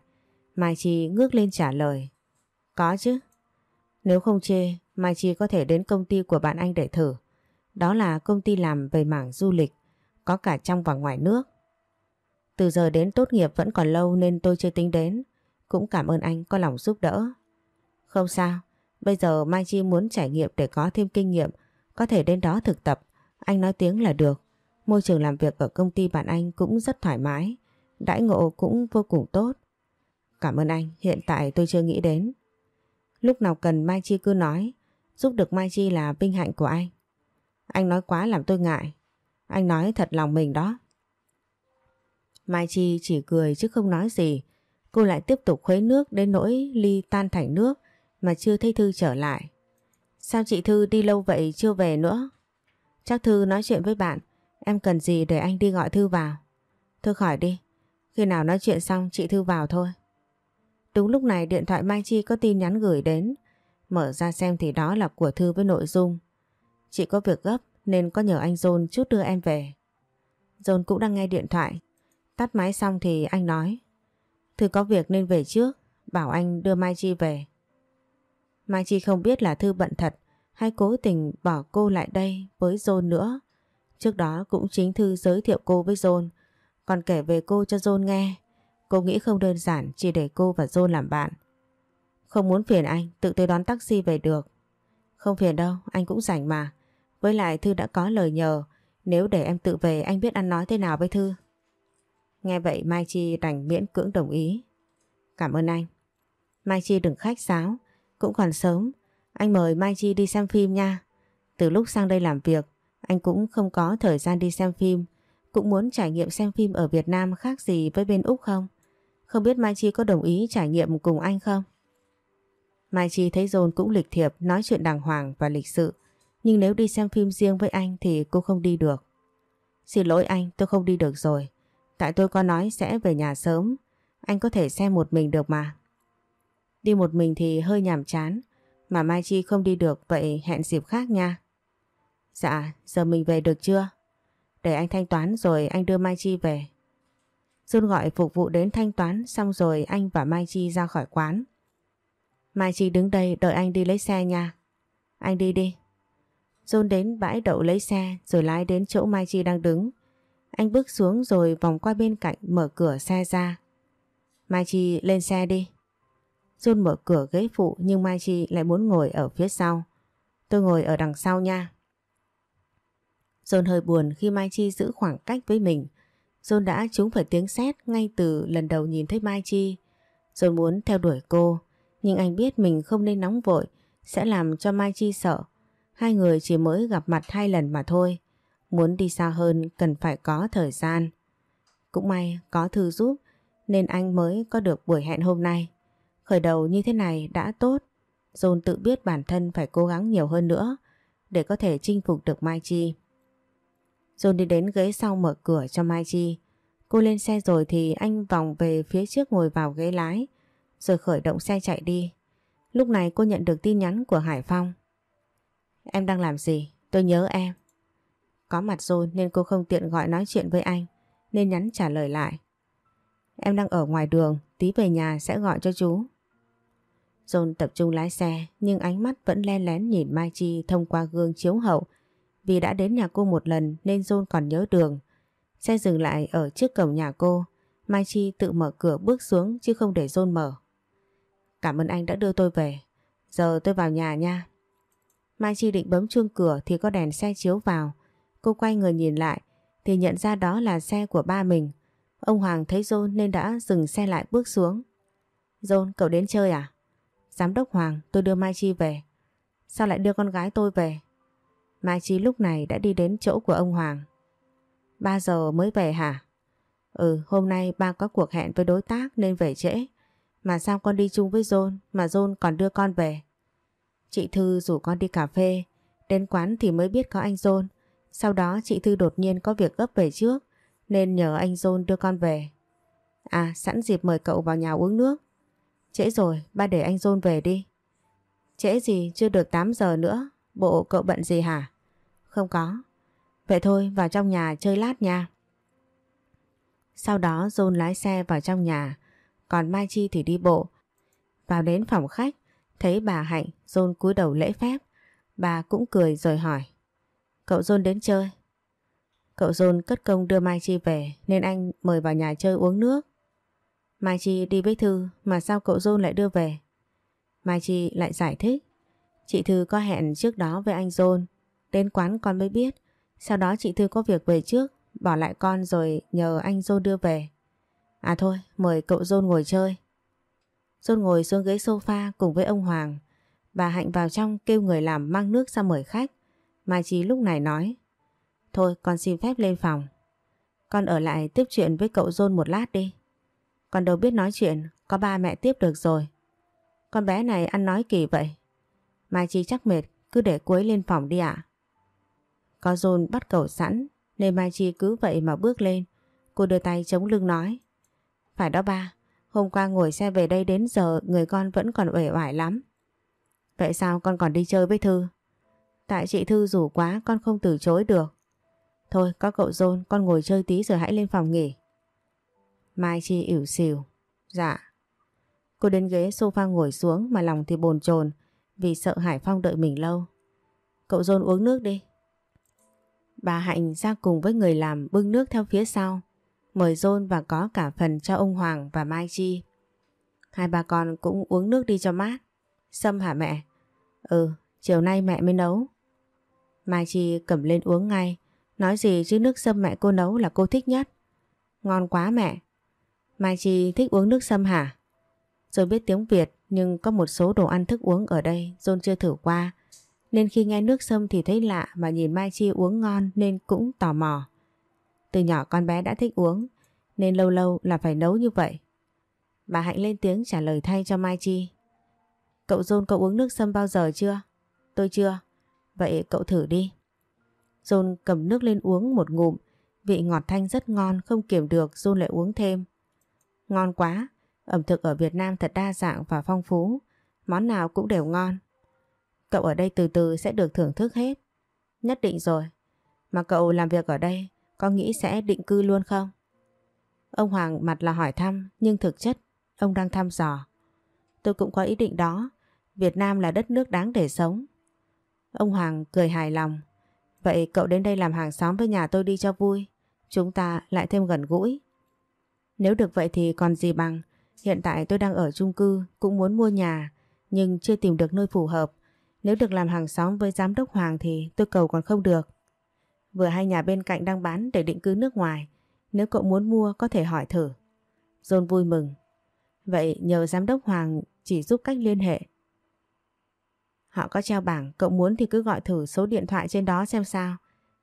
Mai Chi ngước lên trả lời. Có chứ. Nếu không chê, Mai Chi có thể đến công ty của bạn anh để thử. Đó là công ty làm về mảng du lịch, có cả trong và ngoài nước. Từ giờ đến tốt nghiệp vẫn còn lâu nên tôi chưa tính đến. Cũng cảm ơn anh có lòng giúp đỡ. Không sao, bây giờ Mai Chi muốn trải nghiệm để có thêm kinh nghiệm, có thể đến đó thực tập. Anh nói tiếng là được. Môi trường làm việc ở công ty bạn anh cũng rất thoải mái, đãi ngộ cũng vô cùng tốt. Cảm ơn anh, hiện tại tôi chưa nghĩ đến. Lúc nào cần Mai Chi cứ nói, giúp được Mai Chi là vinh hạnh của anh. Anh nói quá làm tôi ngại. Anh nói thật lòng mình đó. Mai Chi chỉ cười chứ không nói gì. Cô lại tiếp tục khuấy nước đến nỗi ly tan thành nước mà chưa thấy Thư trở lại. Sao chị Thư đi lâu vậy chưa về nữa? Chắc Thư nói chuyện với bạn. Em cần gì để anh đi gọi Thư vào? Thư khỏi đi. Khi nào nói chuyện xong, chị Thư vào thôi. Đúng lúc này điện thoại Mai Chi có tin nhắn gửi đến. Mở ra xem thì đó là của Thư với nội dung. Chị có việc gấp nên có nhờ anh John chút đưa em về. John cũng đang nghe điện thoại. Tắt máy xong thì anh nói. Thư có việc nên về trước, bảo anh đưa Mai Chi về. Mai Chi không biết là Thư bận thật hay cố tình bỏ cô lại đây với John nữa. Trước đó cũng chính Thư giới thiệu cô với John, còn kể về cô cho John nghe. Cô nghĩ không đơn giản chỉ để cô và John làm bạn. Không muốn phiền anh, tự tôi đón taxi về được. Không phiền đâu, anh cũng rảnh mà. Với lại Thư đã có lời nhờ, nếu để em tự về anh biết ăn nói thế nào với Thư. Nghe vậy Mai Chi đành miễn cưỡng đồng ý. Cảm ơn anh. Mai Chi đừng khách sáo, cũng còn sớm. Anh mời Mai Chi đi xem phim nha. Từ lúc sang đây làm việc, anh cũng không có thời gian đi xem phim. Cũng muốn trải nghiệm xem phim ở Việt Nam khác gì với bên Úc không? Không biết Mai Chi có đồng ý trải nghiệm cùng anh không? Mai Chi thấy Dồn cũng lịch thiệp nói chuyện đàng hoàng và lịch sự. Nhưng nếu đi xem phim riêng với anh thì cô không đi được. Xin lỗi anh, tôi không đi được rồi. Tại tôi có nói sẽ về nhà sớm. Anh có thể xem một mình được mà. Đi một mình thì hơi nhàm chán. Mà Mai Chi không đi được vậy hẹn dịp khác nha. Dạ, giờ mình về được chưa? Để anh thanh toán rồi anh đưa Mai Chi về. Xuân gọi phục vụ đến thanh toán xong rồi anh và Mai Chi ra khỏi quán. Mai Chi đứng đây đợi anh đi lấy xe nha. Anh đi đi. John đến bãi đậu lấy xe rồi lái đến chỗ Mai Chi đang đứng. Anh bước xuống rồi vòng qua bên cạnh mở cửa xe ra. Mai Chi lên xe đi. John mở cửa ghế phụ nhưng Mai Chi lại muốn ngồi ở phía sau. Tôi ngồi ở đằng sau nha. John hơi buồn khi Mai Chi giữ khoảng cách với mình. John đã trúng phải tiếng sét ngay từ lần đầu nhìn thấy Mai Chi. John muốn theo đuổi cô, nhưng anh biết mình không nên nóng vội, sẽ làm cho Mai Chi sợ. Hai người chỉ mới gặp mặt hai lần mà thôi. Muốn đi xa hơn cần phải có thời gian. Cũng may có thư giúp, nên anh mới có được buổi hẹn hôm nay. Khởi đầu như thế này đã tốt. John tự biết bản thân phải cố gắng nhiều hơn nữa để có thể chinh phục được Mai Chi. John đi đến ghế sau mở cửa cho Mai Chi. Cô lên xe rồi thì anh vòng về phía trước ngồi vào ghế lái rồi khởi động xe chạy đi. Lúc này cô nhận được tin nhắn của Hải Phong. Em đang làm gì? Tôi nhớ em. Có mặt rồi nên cô không tiện gọi nói chuyện với anh nên nhắn trả lời lại. Em đang ở ngoài đường, tí về nhà sẽ gọi cho chú. John tập trung lái xe nhưng ánh mắt vẫn len lén nhìn Mai Chi thông qua gương chiếu hậu. Vì đã đến nhà cô một lần nên John còn nhớ đường. Xe dừng lại ở trước cổng nhà cô. Mai Chi tự mở cửa bước xuống chứ không để John mở. Cảm ơn anh đã đưa tôi về. Giờ tôi vào nhà nha. Mai Chi định bấm chuông cửa thì có đèn xe chiếu vào. Cô quay người nhìn lại thì nhận ra đó là xe của ba mình. Ông Hoàng thấy John nên đã dừng xe lại bước xuống. John, cậu đến chơi à? Giám đốc Hoàng, tôi đưa Mai Chi về. Sao lại đưa con gái tôi về? Mai Chi lúc này đã đi đến chỗ của ông Hoàng. Ba giờ mới về hả? Ừ, hôm nay ba có cuộc hẹn với đối tác nên về trễ. Mà sao con đi chung với John mà John còn đưa con về? Chị Thư rủ con đi cà phê, đến quán thì mới biết có anh John. Sau đó chị Thư đột nhiên có việc gấp về trước nên nhờ anh John đưa con về. À sẵn dịp mời cậu vào nhà uống nước. Trễ rồi, ba để anh John về đi. Trễ gì, chưa được 8 giờ nữa. Bộ cậu bận gì hả? Không có. Vậy thôi, vào trong nhà chơi lát nha. Sau đó John lái xe vào trong nhà, còn Mai Chi thì đi bộ. Vào đến phòng khách, thấy bà Hạnh, John cúi đầu lễ phép. Bà cũng cười rồi hỏi. Cậu John đến chơi. Cậu John cất công đưa Mai Chi về nên anh mời vào nhà chơi uống nước. Mai Chi đi với Thư mà sao cậu John lại đưa về? Mai Chi lại giải thích. Chị Thư có hẹn trước đó với anh John. Đến quán con mới biết. Sau đó chị Thư có việc về trước, bỏ lại con rồi nhờ anh John đưa về. À thôi, mời cậu John ngồi chơi. John ngồi xuống ghế sofa cùng với ông Hoàng. Bà Hạnh vào trong kêu người làm mang nước ra mời khách. Mai Chi lúc này nói. Thôi con xin phép lên phòng. Con ở lại tiếp chuyện với cậu John một lát đi. Con đâu biết nói chuyện, có ba mẹ tiếp được rồi. Con bé này ăn nói kỳ vậy. Mai Chi chắc mệt, cứ để cuối lên phòng đi ạ. Có John bắt cầu sẵn, nên Mai Chi cứ vậy mà bước lên. Cô đưa tay chống lưng nói. Phải đó ba, hôm qua ngồi xe về đây đến giờ người con vẫn còn uể oải lắm. Vậy sao con còn đi chơi với Thư? Tại chị Thư rủ quá con không từ chối được. Thôi có cậu John con ngồi chơi tí rồi hãy lên phòng nghỉ. Mai Chi ỉu xìu. Dạ. Cô đến ghế sofa ngồi xuống mà lòng thì bồn chồn vì sợ Hải Phong đợi mình lâu. Cậu John uống nước đi. Bà Hạnh ra cùng với người làm bưng nước theo phía sau. Mời John và có cả phần cho ông Hoàng và Mai Chi. Hai bà con cũng uống nước đi cho mát. Sâm hả mẹ? Ừ, chiều nay mẹ mới nấu. Mai Chi cầm lên uống ngay. Nói gì chứ nước sâm mẹ cô nấu là cô thích nhất. Ngon quá mẹ. Mai Chi thích uống nước sâm hả? Rồi biết tiếng Việt nhưng có một số đồ ăn thức uống ở đây John chưa thử qua. Nên khi nghe nước sâm thì thấy lạ mà nhìn Mai Chi uống ngon nên cũng tò mò. Từ nhỏ con bé đã thích uống nên lâu lâu là phải nấu như vậy. Bà Hạnh lên tiếng trả lời thay cho Mai Chi. Cậu John cậu uống nước sâm bao giờ chưa? Tôi chưa. Vậy cậu thử đi. John cầm nước lên uống một ngụm. Vị ngọt thanh rất ngon không kiểm được John lại uống thêm. Ngon quá, ẩm thực ở Việt Nam thật đa dạng và phong phú, món nào cũng đều ngon. Cậu ở đây từ từ sẽ được thưởng thức hết. Nhất định rồi. Mà cậu làm việc ở đây, có nghĩ sẽ định cư luôn không? Ông Hoàng mặt là hỏi thăm, nhưng thực chất ông đang thăm dò. Tôi cũng có ý định đó, Việt Nam là đất nước đáng để sống. Ông Hoàng cười hài lòng. Vậy cậu đến đây làm hàng xóm với nhà tôi đi cho vui. Chúng ta lại thêm gần gũi. Nếu được vậy thì còn gì bằng. Hiện tại tôi đang ở chung cư, cũng muốn mua nhà, nhưng chưa tìm được nơi phù hợp. Nếu được làm hàng xóm với giám đốc Hoàng thì tôi cầu còn không được. Vừa hai nhà bên cạnh đang bán để định cư nước ngoài. Nếu cậu muốn mua có thể hỏi thử. John vui mừng. Vậy nhờ giám đốc Hoàng chỉ giúp cách liên hệ. Họ có treo bảng, cậu muốn thì cứ gọi thử số điện thoại trên đó xem sao.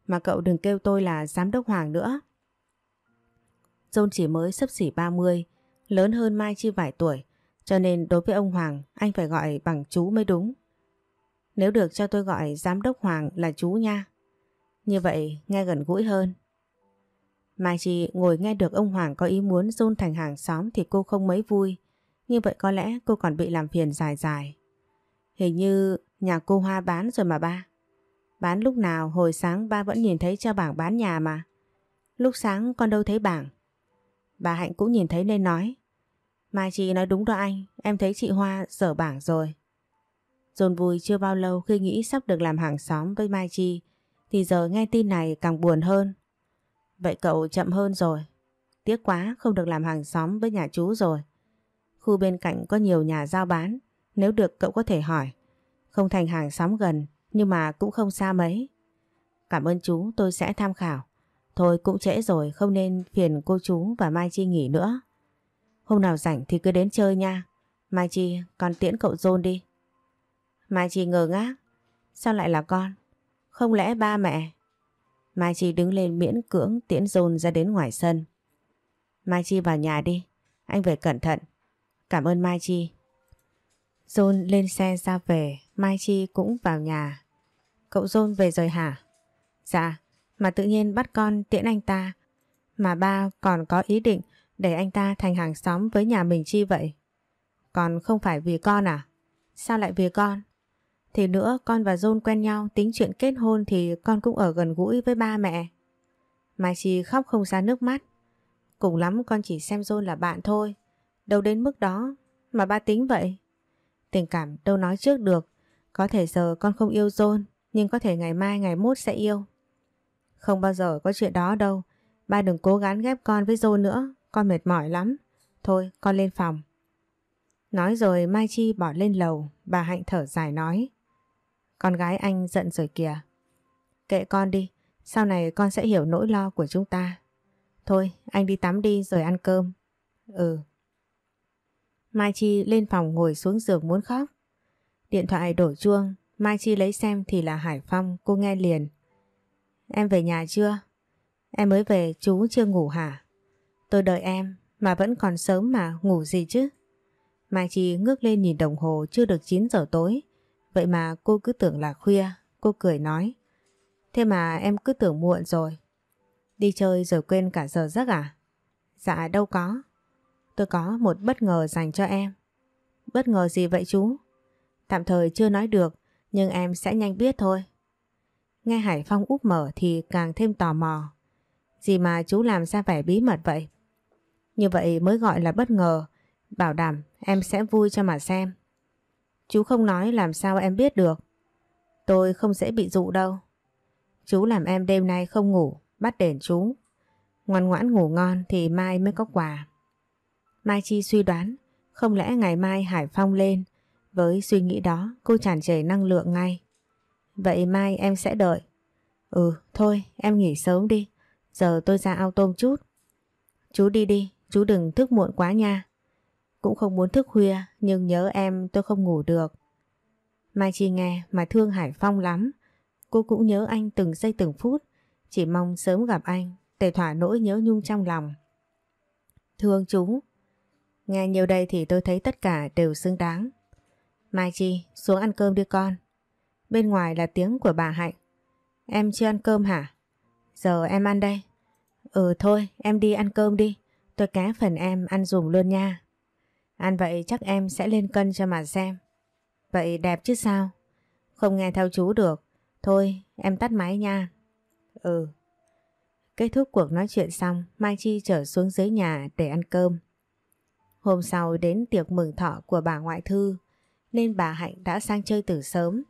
Mà cậu đừng kêu tôi là giám đốc Hoàng nữa. John chỉ mới sấp xỉ 30, lớn hơn Mai Chi vài tuổi. Cho nên đối với ông Hoàng, anh phải gọi bằng chú mới đúng. Nếu được cho tôi gọi giám đốc Hoàng là chú nha. Như vậy nghe gần gũi hơn. Mai Chi ngồi nghe được ông Hoàng có ý muốn run thành hàng xóm thì cô không mấy vui. Như vậy có lẽ cô còn bị làm phiền dài dài. Hình như nhà cô Hoa bán rồi mà ba. Bán lúc nào hồi sáng ba vẫn nhìn thấy cho bảng bán nhà mà. Lúc sáng con đâu thấy bảng. Bà Hạnh cũng nhìn thấy nên nói. Mai Chi nói đúng đó anh, em thấy chị Hoa dở bảng rồi. Dồn vui chưa bao lâu khi nghĩ sắp được làm hàng xóm với Mai Chi thì giờ nghe tin này càng buồn hơn. Vậy cậu chậm hơn rồi. Tiếc quá không được làm hàng xóm với nhà chú rồi. Khu bên cạnh có nhiều nhà giao bán, nếu được cậu có thể hỏi. Không thành hàng xóm gần nhưng mà cũng không xa mấy. Cảm ơn chú tôi sẽ tham khảo. Thôi cũng trễ rồi không nên phiền cô chú và Mai Chi nghỉ nữa. Hôm nào rảnh thì cứ đến chơi nha. Mai Chi con tiễn cậu John đi. Mai Chi ngờ ngác. Sao lại là con? Không lẽ ba mẹ? Mai Chi đứng lên miễn cưỡng tiễn dồn ra đến ngoài sân. Mai Chi vào nhà đi. Anh về cẩn thận. Cảm ơn Mai Chi. John lên xe ra về. Mai Chi cũng vào nhà. Cậu John về rồi hả? Dạ. Mà tự nhiên bắt con tiễn anh ta. Mà ba còn có ý định để anh ta thành hàng xóm với nhà mình chi vậy? Còn không phải vì con à? Sao lại vì con? Thì nữa, con và John quen nhau, tính chuyện kết hôn thì con cũng ở gần gũi với ba mẹ. Mai Chi khóc không ra nước mắt. Cùng lắm con chỉ xem John là bạn thôi. Đâu đến mức đó mà ba tính vậy. Tình cảm đâu nói trước được. Có thể giờ con không yêu John, nhưng có thể ngày mai, ngày mốt sẽ yêu. Không bao giờ có chuyện đó đâu. Ba đừng cố gắng ghép con với John nữa. Con mệt mỏi lắm. Thôi, con lên phòng. Nói rồi Mai Chi bỏ lên lầu. Bà Hạnh thở dài nói. Con gái anh giận rồi kìa. Kệ con đi, sau này con sẽ hiểu nỗi lo của chúng ta. Thôi, anh đi tắm đi rồi ăn cơm. Ừ. Mai Chi lên phòng ngồi xuống giường muốn khóc. Điện thoại đổ chuông, Mai Chi lấy xem thì là Hải Phong, cô nghe liền. Em về nhà chưa? Em mới về, chú chưa ngủ hả? Tôi đợi em, mà vẫn còn sớm mà, ngủ gì chứ? Mai Chi ngước lên nhìn đồng hồ chưa được 9 giờ tối. Vậy mà cô cứ tưởng là khuya, cô cười nói. Thế mà em cứ tưởng muộn rồi. Đi chơi rồi quên cả giờ giấc à? Dạ đâu có. Tôi có một bất ngờ dành cho em. Bất ngờ gì vậy chú? Tạm thời chưa nói được, nhưng em sẽ nhanh biết thôi. Nghe Hải Phong úp mở thì càng thêm tò mò. Gì mà chú làm ra vẻ bí mật vậy? Như vậy mới gọi là bất ngờ, bảo đảm em sẽ vui cho mà xem. Chú không nói làm sao em biết được. Tôi không sẽ bị dụ đâu. Chú làm em đêm nay không ngủ, bắt đền chú. Ngoan ngoãn ngủ ngon thì mai mới có quà. Mai Chi suy đoán, không lẽ ngày mai Hải Phong lên. Với suy nghĩ đó, cô tràn trề năng lượng ngay. Vậy mai em sẽ đợi. Ừ, thôi, em nghỉ sớm đi. Giờ tôi ra ao tôm chút. Chú đi đi, chú đừng thức muộn quá nha. Cũng không muốn thức khuya, nhưng nhớ em, tôi không ngủ được. Mai Chi nghe mà thương Hải Phong lắm. Cô cũng nhớ anh từng giây từng phút. Chỉ mong sớm gặp anh, để thỏa nỗi nhớ nhung trong lòng. Thương chú. Nghe nhiều đây thì tôi thấy tất cả đều xứng đáng. Mai Chi, xuống ăn cơm đi con. Bên ngoài là tiếng của bà Hạnh. Em chưa ăn cơm hả? Giờ em ăn đây. Ừ thôi, em đi ăn cơm đi. Tôi cá phần em ăn dùng luôn nha. Ăn vậy chắc em sẽ lên cân cho mà xem. Vậy đẹp chứ sao? Không nghe theo chú được. Thôi em tắt máy nha. Ừ. Kết thúc cuộc nói chuyện xong, Mai Chi trở xuống dưới nhà để ăn cơm. Hôm sau đến tiệc mừng thọ của bà ngoại thư, nên bà Hạnh đã sang chơi từ sớm.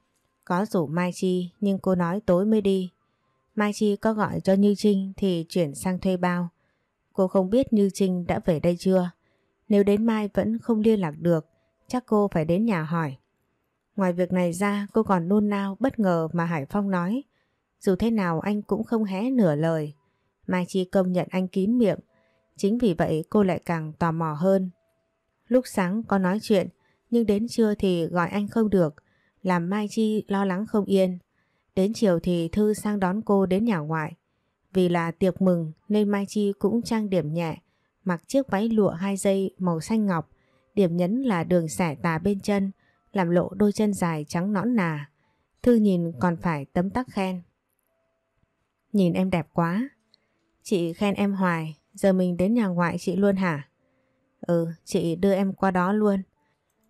Có rủ Mai Chi nhưng cô nói tối mới đi. Mai Chi có gọi cho Như Trinh thì chuyển sang thuê bao. Cô không biết Như Trinh đã về đây chưa. Nếu đến mai vẫn không liên lạc được, chắc cô phải đến nhà hỏi. Ngoài việc này ra, cô còn nôn nao bất ngờ mà Hải Phong nói. Dù thế nào anh cũng không hé nửa lời. Mai Chi công nhận anh kín miệng. Chính vì vậy cô lại càng tò mò hơn. Lúc sáng có nói chuyện, nhưng đến trưa thì gọi anh không được. làm Mai Chi lo lắng không yên. Đến chiều thì Thư sang đón cô đến nhà ngoại. Vì là tiệc mừng nên Mai Chi cũng trang điểm nhẹ, mặc chiếc váy lụa hai dây màu xanh ngọc, điểm nhấn là đường xẻ tà bên chân, làm lộ đôi chân dài trắng nõn nà. Thư nhìn còn phải tấm tắc khen. Nhìn em đẹp quá. Chị khen em hoài, giờ mình đến nhà ngoại chị luôn hả? Ừ, chị đưa em qua đó luôn.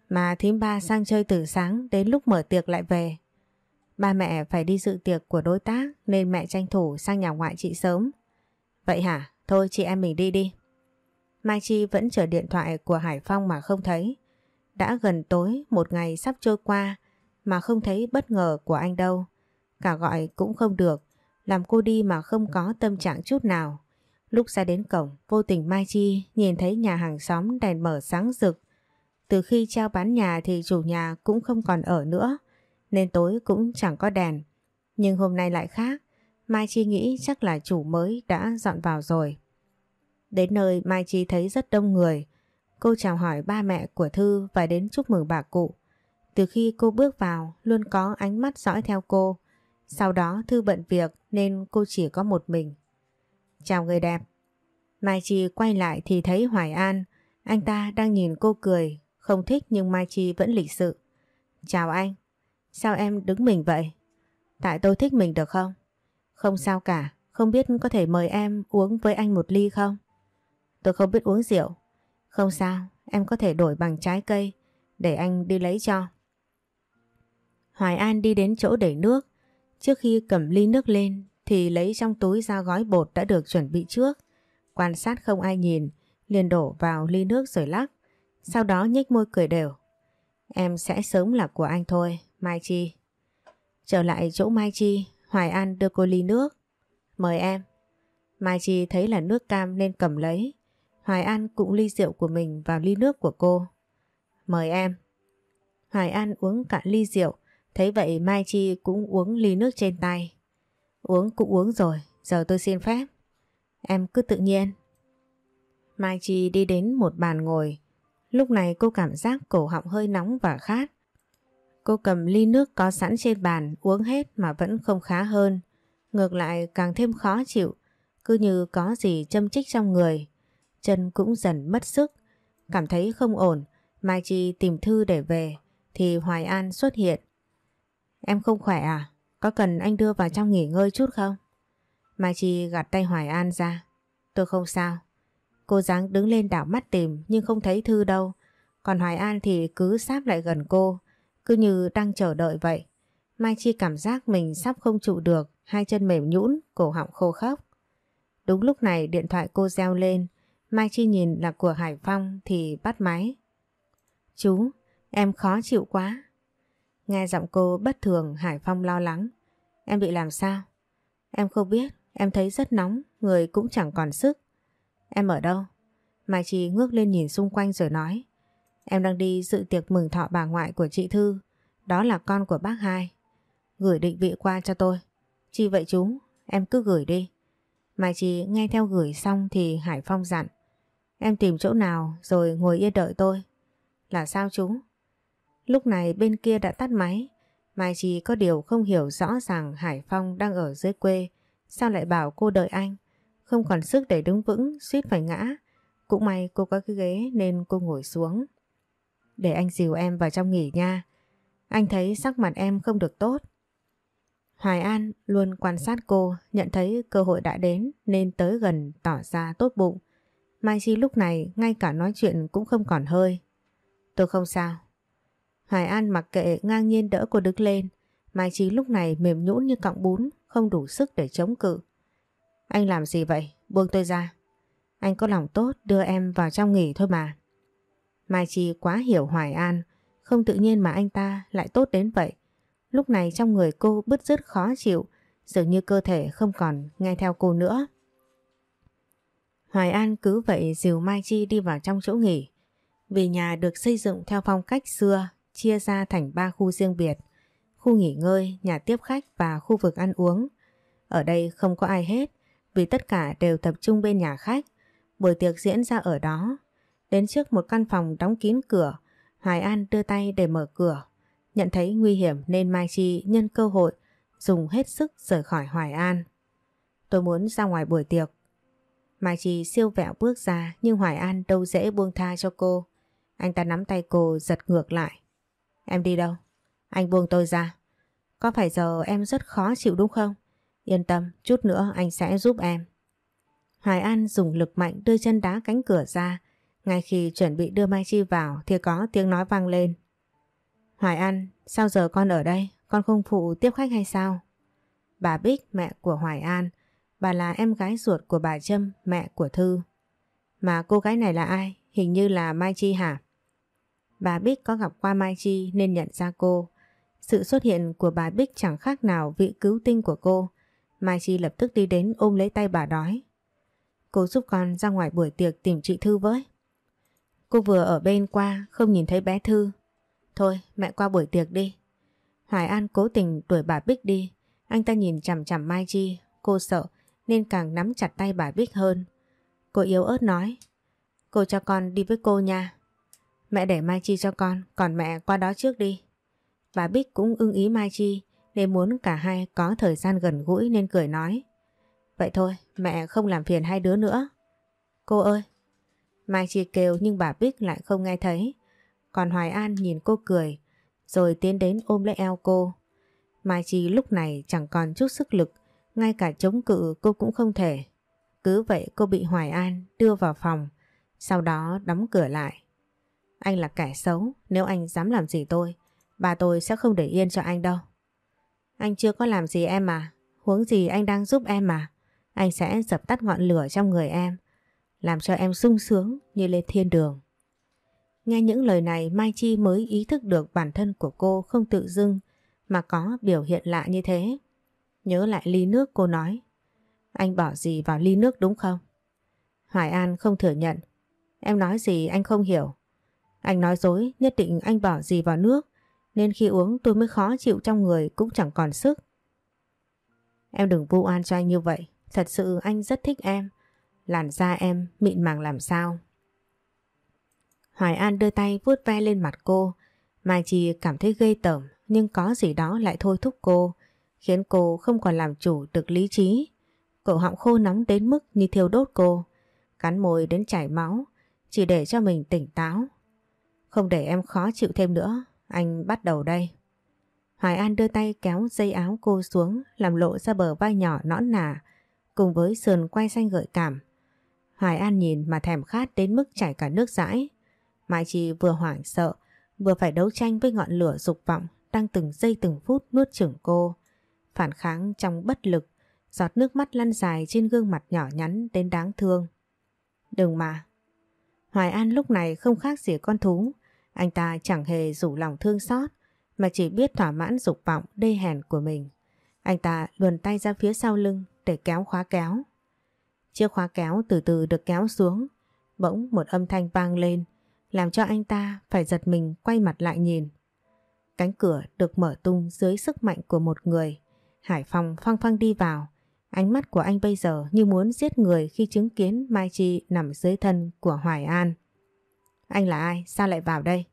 Mà thím ba sang chơi từ sáng đến lúc mở tiệc lại về. Ba mẹ phải đi dự tiệc của đối tác nên mẹ tranh thủ sang nhà ngoại chị sớm. Vậy hả? Thôi chị em mình đi đi. Mai Chi vẫn chờ điện thoại của Hải Phong mà không thấy. Đã gần tối một ngày sắp trôi qua mà không thấy bất ngờ của anh đâu. Cả gọi cũng không được, làm cô đi mà không có tâm trạng chút nào. Lúc ra đến cổng, vô tình Mai Chi nhìn thấy nhà hàng xóm đèn mở sáng rực. Từ khi trao bán nhà thì chủ nhà cũng không còn ở nữa, nên tối cũng chẳng có đèn. Nhưng hôm nay lại khác, Mai Chi nghĩ chắc là chủ mới đã dọn vào rồi. Đến nơi Mai Chi thấy rất đông người. Cô chào hỏi ba mẹ của Thư và đến chúc mừng bà cụ. Từ khi cô bước vào, luôn có ánh mắt dõi theo cô. Sau đó Thư bận việc nên cô chỉ có một mình. Chào người đẹp. Mai Chi quay lại thì thấy Hoài An. Anh ta đang nhìn cô cười, không thích nhưng Mai Chi vẫn lịch sự. Chào anh. Sao em đứng mình vậy? Tại tôi thích mình được không? Không sao cả, không biết có thể mời em uống với anh một ly không? Tôi không biết uống rượu. Không sao, em có thể đổi bằng trái cây để anh đi lấy cho. Hoài An đi đến chỗ để nước. Trước khi cầm ly nước lên thì lấy trong túi ra gói bột đã được chuẩn bị trước. Quan sát không ai nhìn, liền đổ vào ly nước rồi lắc. Sau đó nhếch môi cười đều. Em sẽ sớm là của anh thôi, Mai Chi. Trở lại chỗ Mai Chi, Hoài An đưa cô ly nước. Mời em. Mai Chi thấy là nước cam nên cầm lấy. Hoài An cũng ly rượu của mình vào ly nước của cô. Mời em. Hoài An uống cạn ly rượu, thấy vậy Mai Chi cũng uống ly nước trên tay. Uống cũng uống rồi, giờ tôi xin phép. Em cứ tự nhiên. Mai Chi đi đến một bàn ngồi. Lúc này cô cảm giác cổ họng hơi nóng và khát. Cô cầm ly nước có sẵn trên bàn uống hết mà vẫn không khá hơn. Ngược lại càng thêm khó chịu, cứ như có gì châm chích trong người. Chân cũng dần mất sức, cảm thấy không ổn. Mai Chi tìm thư để về thì Hoài An xuất hiện. Em không khỏe à? Có cần anh đưa vào trong nghỉ ngơi chút không? Mai Chi gạt tay Hoài An ra. Tôi không sao. Cô dáng đứng lên đảo mắt tìm nhưng không thấy thư đâu. Còn Hoài An thì cứ sáp lại gần cô, cứ như đang chờ đợi vậy. Mai Chi cảm giác mình sắp không trụ được, hai chân mềm nhũn, cổ họng khô khốc. Đúng lúc này điện thoại cô reo lên, Mai Chi nhìn là của Hải Phong thì bắt máy. Chú, em khó chịu quá. Nghe giọng cô bất thường Hải Phong lo lắng. Em bị làm sao? Em không biết, em thấy rất nóng, người cũng chẳng còn sức. Em ở đâu? Mai Chi ngước lên nhìn xung quanh rồi nói. Em đang đi dự tiệc mừng thọ bà ngoại của chị Thư. Đó là con của bác hai. Gửi định vị qua cho tôi. Chi vậy chú? Em cứ gửi đi. Mai Chi nghe theo gửi xong thì Hải Phong dặn. Em tìm chỗ nào rồi ngồi yên đợi tôi. Là sao chú? Lúc này bên kia đã tắt máy. Mai Chi có điều không hiểu rõ ràng Hải Phong đang ở dưới quê. Sao lại bảo cô đợi anh? Không còn sức để đứng vững, suýt phải ngã. Cũng may cô có cái ghế nên cô ngồi xuống. Để anh dìu em vào trong nghỉ nha. Anh thấy sắc mặt em không được tốt. Hoài An luôn quan sát cô, nhận thấy cơ hội đã đến nên tới gần tỏ ra tốt bụng. Mai Chi lúc này ngay cả nói chuyện cũng không còn hơi. Tôi không sao. Hoài An mặc kệ ngang nhiên đỡ cô đứng lên. Mai Chi lúc này mềm nhũn như cọng bún, không đủ sức để chống cự. Anh làm gì vậy? Buông tôi ra. Anh có lòng tốt đưa em vào trong nghỉ thôi mà. Mai Chi quá hiểu Hoài An, không tự nhiên mà anh ta lại tốt đến vậy. Lúc này trong người cô bứt rứt khó chịu, dường như cơ thể không còn nghe theo cô nữa. Hoài An cứ vậy dìu Mai Chi đi vào trong chỗ nghỉ. Vì nhà được xây dựng theo phong cách xưa, chia ra thành ba khu riêng biệt. Khu nghỉ ngơi, nhà tiếp khách và khu vực ăn uống. Ở đây không có ai hết, vì tất cả đều tập trung bên nhà khách. Buổi tiệc diễn ra ở đó. Đến trước một căn phòng đóng kín cửa, Hoài An đưa tay để mở cửa. Nhận thấy nguy hiểm nên Mai Chi nhân cơ hội dùng hết sức rời khỏi Hoài An. Tôi muốn ra ngoài buổi tiệc. Mai Chi siêu vẹo bước ra nhưng Hoài An đâu dễ buông tha cho cô. Anh ta nắm tay cô giật ngược lại. Em đi đâu? Anh buông tôi ra. Có phải giờ em rất khó chịu đúng không? Yên tâm, chút nữa anh sẽ giúp em. Hoài An dùng lực mạnh đưa chân đá cánh cửa ra. Ngay khi chuẩn bị đưa Mai Chi vào thì có tiếng nói vang lên. Hoài An, sao giờ con ở đây? Con không phụ tiếp khách hay sao? Bà Bích, mẹ của Hoài An, bà là em gái ruột của bà Trâm, mẹ của Thư. Mà cô gái này là ai? Hình như là Mai Chi hả? Bà Bích có gặp qua Mai Chi nên nhận ra cô. Sự xuất hiện của bà Bích chẳng khác nào vị cứu tinh của cô. Mai Chi lập tức đi đến ôm lấy tay bà đói. Cô giúp con ra ngoài buổi tiệc tìm chị Thư với. Cô vừa ở bên qua không nhìn thấy bé Thư. Thôi mẹ qua buổi tiệc đi. Hoài An cố tình đuổi bà Bích đi. Anh ta nhìn chằm chằm Mai Chi. Cô sợ nên càng nắm chặt tay bà Bích hơn. Cô yếu ớt nói. Cô cho con đi với cô nha. Mẹ để Mai Chi cho con, còn mẹ qua đó trước đi. Bà Bích cũng ưng ý Mai Chi nên muốn cả hai có thời gian gần gũi nên cười nói. Vậy thôi, mẹ không làm phiền hai đứa nữa. Cô ơi! Mai Chi kêu nhưng bà Bích lại không nghe thấy. Còn Hoài An nhìn cô cười, rồi tiến đến ôm lấy eo cô. Mai Chi lúc này chẳng còn chút sức lực, ngay cả chống cự cô cũng không thể. Cứ vậy cô bị Hoài An đưa vào phòng, sau đó đóng cửa lại. Anh là kẻ xấu, nếu anh dám làm gì tôi, bà tôi sẽ không để yên cho anh đâu. Anh chưa có làm gì em mà, huống gì anh đang giúp em mà. Anh sẽ dập tắt ngọn lửa trong người em, làm cho em sung sướng như lên thiên đường. Nghe những lời này Mai Chi mới ý thức được bản thân của cô không tự dưng mà có biểu hiện lạ như thế. Nhớ lại ly nước cô nói. Anh bỏ gì vào ly nước đúng không? Hoài An không thừa nhận. Em nói gì anh không hiểu. Anh nói dối nhất định anh bỏ gì vào nước nên khi uống tôi mới khó chịu trong người cũng chẳng còn sức. Em đừng vu oan cho anh như vậy. Thật sự anh rất thích em. Làn da em mịn màng làm sao. Hoài An đưa tay vuốt ve lên mặt cô. Mai Chi cảm thấy ghê tởm nhưng có gì đó lại thôi thúc cô, khiến cô không còn làm chủ được lý trí. Cổ họng khô nóng đến mức như thiêu đốt cô, cắn môi đến chảy máu, chỉ để cho mình tỉnh táo. Không để em khó chịu thêm nữa, anh bắt đầu đây. Hoài An đưa tay kéo dây áo cô xuống làm lộ ra bờ vai nhỏ nõn nà cùng với sườn quay xanh gợi cảm. Hoài An nhìn mà thèm khát đến mức chảy cả nước dãi. Mai Chi vừa hoảng sợ, vừa phải đấu tranh với ngọn lửa dục vọng đang từng giây từng phút nuốt chửng cô. Phản kháng trong bất lực, giọt nước mắt lăn dài trên gương mặt nhỏ nhắn đến đáng thương. Đừng mà. Hoài An lúc này không khác gì con thú. Anh ta chẳng hề rủ lòng thương xót, mà chỉ biết thỏa mãn dục vọng đê hèn của mình. Anh ta luồn tay ra phía sau lưng để kéo khóa kéo. Chiếc khóa kéo từ từ được kéo xuống, bỗng một âm thanh vang lên, làm cho anh ta phải giật mình quay mặt lại nhìn. Cánh cửa được mở tung dưới sức mạnh của một người. Hải Phong phăng phăng đi vào. Ánh mắt của anh bây giờ như muốn giết người khi chứng kiến Mai Chi nằm dưới thân của Hoài An. Anh là ai? Sao lại vào đây?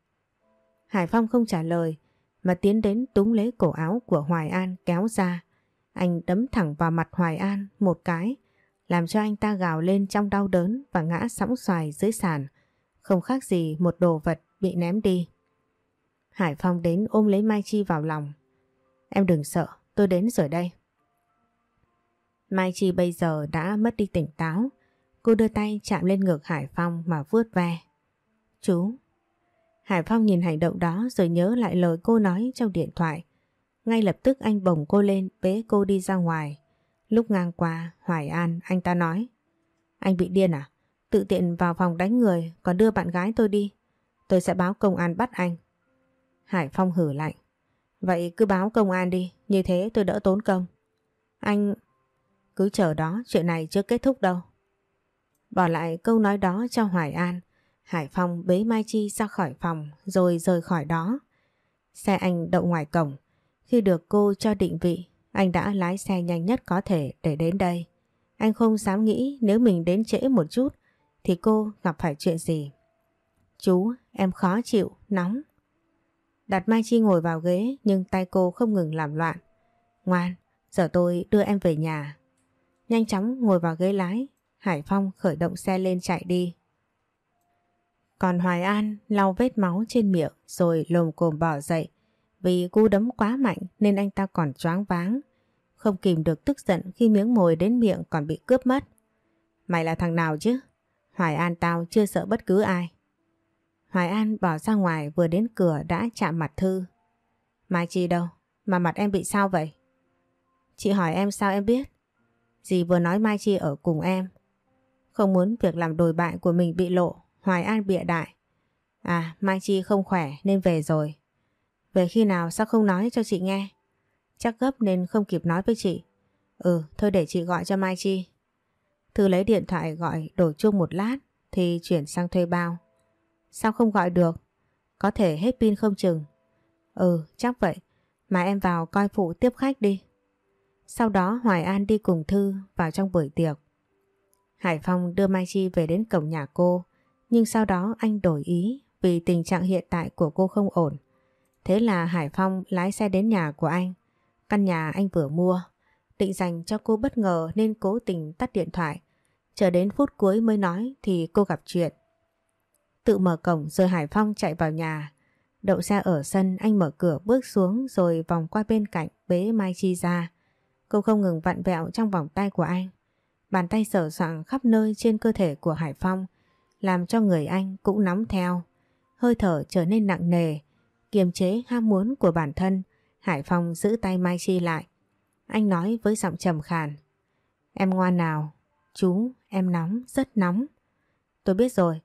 Hải Phong không trả lời mà tiến đến túng lấy cổ áo của Hoài An kéo ra. Anh đấm thẳng vào mặt Hoài An một cái làm cho anh ta gào lên trong đau đớn và ngã sóng xoài dưới sàn. Không khác gì một đồ vật bị ném đi. Hải Phong đến ôm lấy Mai Chi vào lòng. Em đừng sợ, tôi đến rồi đây. Mai Chi bây giờ đã mất đi tỉnh táo. Cô đưa tay chạm lên ngực Hải Phong mà vuốt ve. Chú. Hải Phong nhìn hành động đó rồi nhớ lại lời cô nói trong điện thoại. Ngay lập tức anh bồng cô lên bế cô đi ra ngoài. Lúc ngang qua, Hoài An, anh ta nói. Anh bị điên à? Tự tiện vào phòng đánh người, còn đưa bạn gái tôi đi. Tôi sẽ báo công an bắt anh. Hải Phong hử lạnh. Vậy cứ báo công an đi, như thế tôi đỡ tốn công. Anh... Cứ chờ đó, chuyện này chưa kết thúc đâu. Bỏ lại câu nói đó cho Hoài An. Hải Phong bế Mai Chi ra khỏi phòng rồi rời khỏi đó. Xe anh đậu ngoài cổng. Khi được cô cho định vị, anh đã lái xe nhanh nhất có thể để đến đây. Anh không dám nghĩ nếu mình đến trễ một chút thì cô gặp phải chuyện gì. Chú, em khó chịu, nóng. Đặt Mai Chi ngồi vào ghế nhưng tay cô không ngừng làm loạn. Ngoan, giờ tôi đưa em về nhà. Nhanh chóng ngồi vào ghế lái, Hải Phong khởi động xe lên chạy đi. Còn Hoài An lau vết máu trên miệng rồi lồm cồm bỏ dậy. Vì cú đấm quá mạnh nên anh ta còn choáng váng. Không kìm được tức giận khi miếng mồi đến miệng còn bị cướp mất. Mày là thằng nào chứ? Hoài An tao chưa sợ bất cứ ai. Hoài An bỏ ra ngoài vừa đến cửa đã chạm mặt Thư. Mai Chi đâu? Mà mặt em bị sao vậy? Chị hỏi em sao em biết? Dì vừa nói Mai Chi ở cùng em. Không muốn việc làm đồi bại của mình bị lộ, Hoài An bịa đại. À, Mai Chi không khỏe nên về rồi. Về khi nào sao không nói cho chị nghe? Chắc gấp nên không kịp nói với chị. Ừ, thôi để chị gọi cho Mai Chi. Thư lấy điện thoại gọi đổ chung một lát thì chuyển sang thuê bao. Sao không gọi được? Có thể hết pin không chừng. Ừ, chắc vậy. Mà em vào coi phụ tiếp khách đi. Sau đó Hoài An đi cùng Thư vào trong buổi tiệc. Hải Phong đưa Mai Chi về đến cổng nhà cô, nhưng sau đó anh đổi ý vì tình trạng hiện tại của cô không ổn. Thế là Hải Phong lái xe đến nhà của anh. Căn nhà anh vừa mua, định dành cho cô bất ngờ nên cố tình tắt điện thoại. Chờ đến phút cuối mới nói thì cô gặp chuyện. Tự mở cổng rồi Hải Phong chạy vào nhà. Đậu xe ở sân anh mở cửa bước xuống rồi vòng qua bên cạnh bế Mai Chi ra. Cô không ngừng vặn vẹo trong vòng tay của anh. Bàn tay sở soạn khắp nơi trên cơ thể của Hải Phong làm cho người anh cũng nóng theo. Hơi thở trở nên nặng nề, kiềm chế ham muốn của bản thân. Hải Phong giữ tay Mai Chi lại. Anh nói với giọng trầm khàn. Em ngoan nào, chú, em nóng, rất nóng. Tôi biết rồi,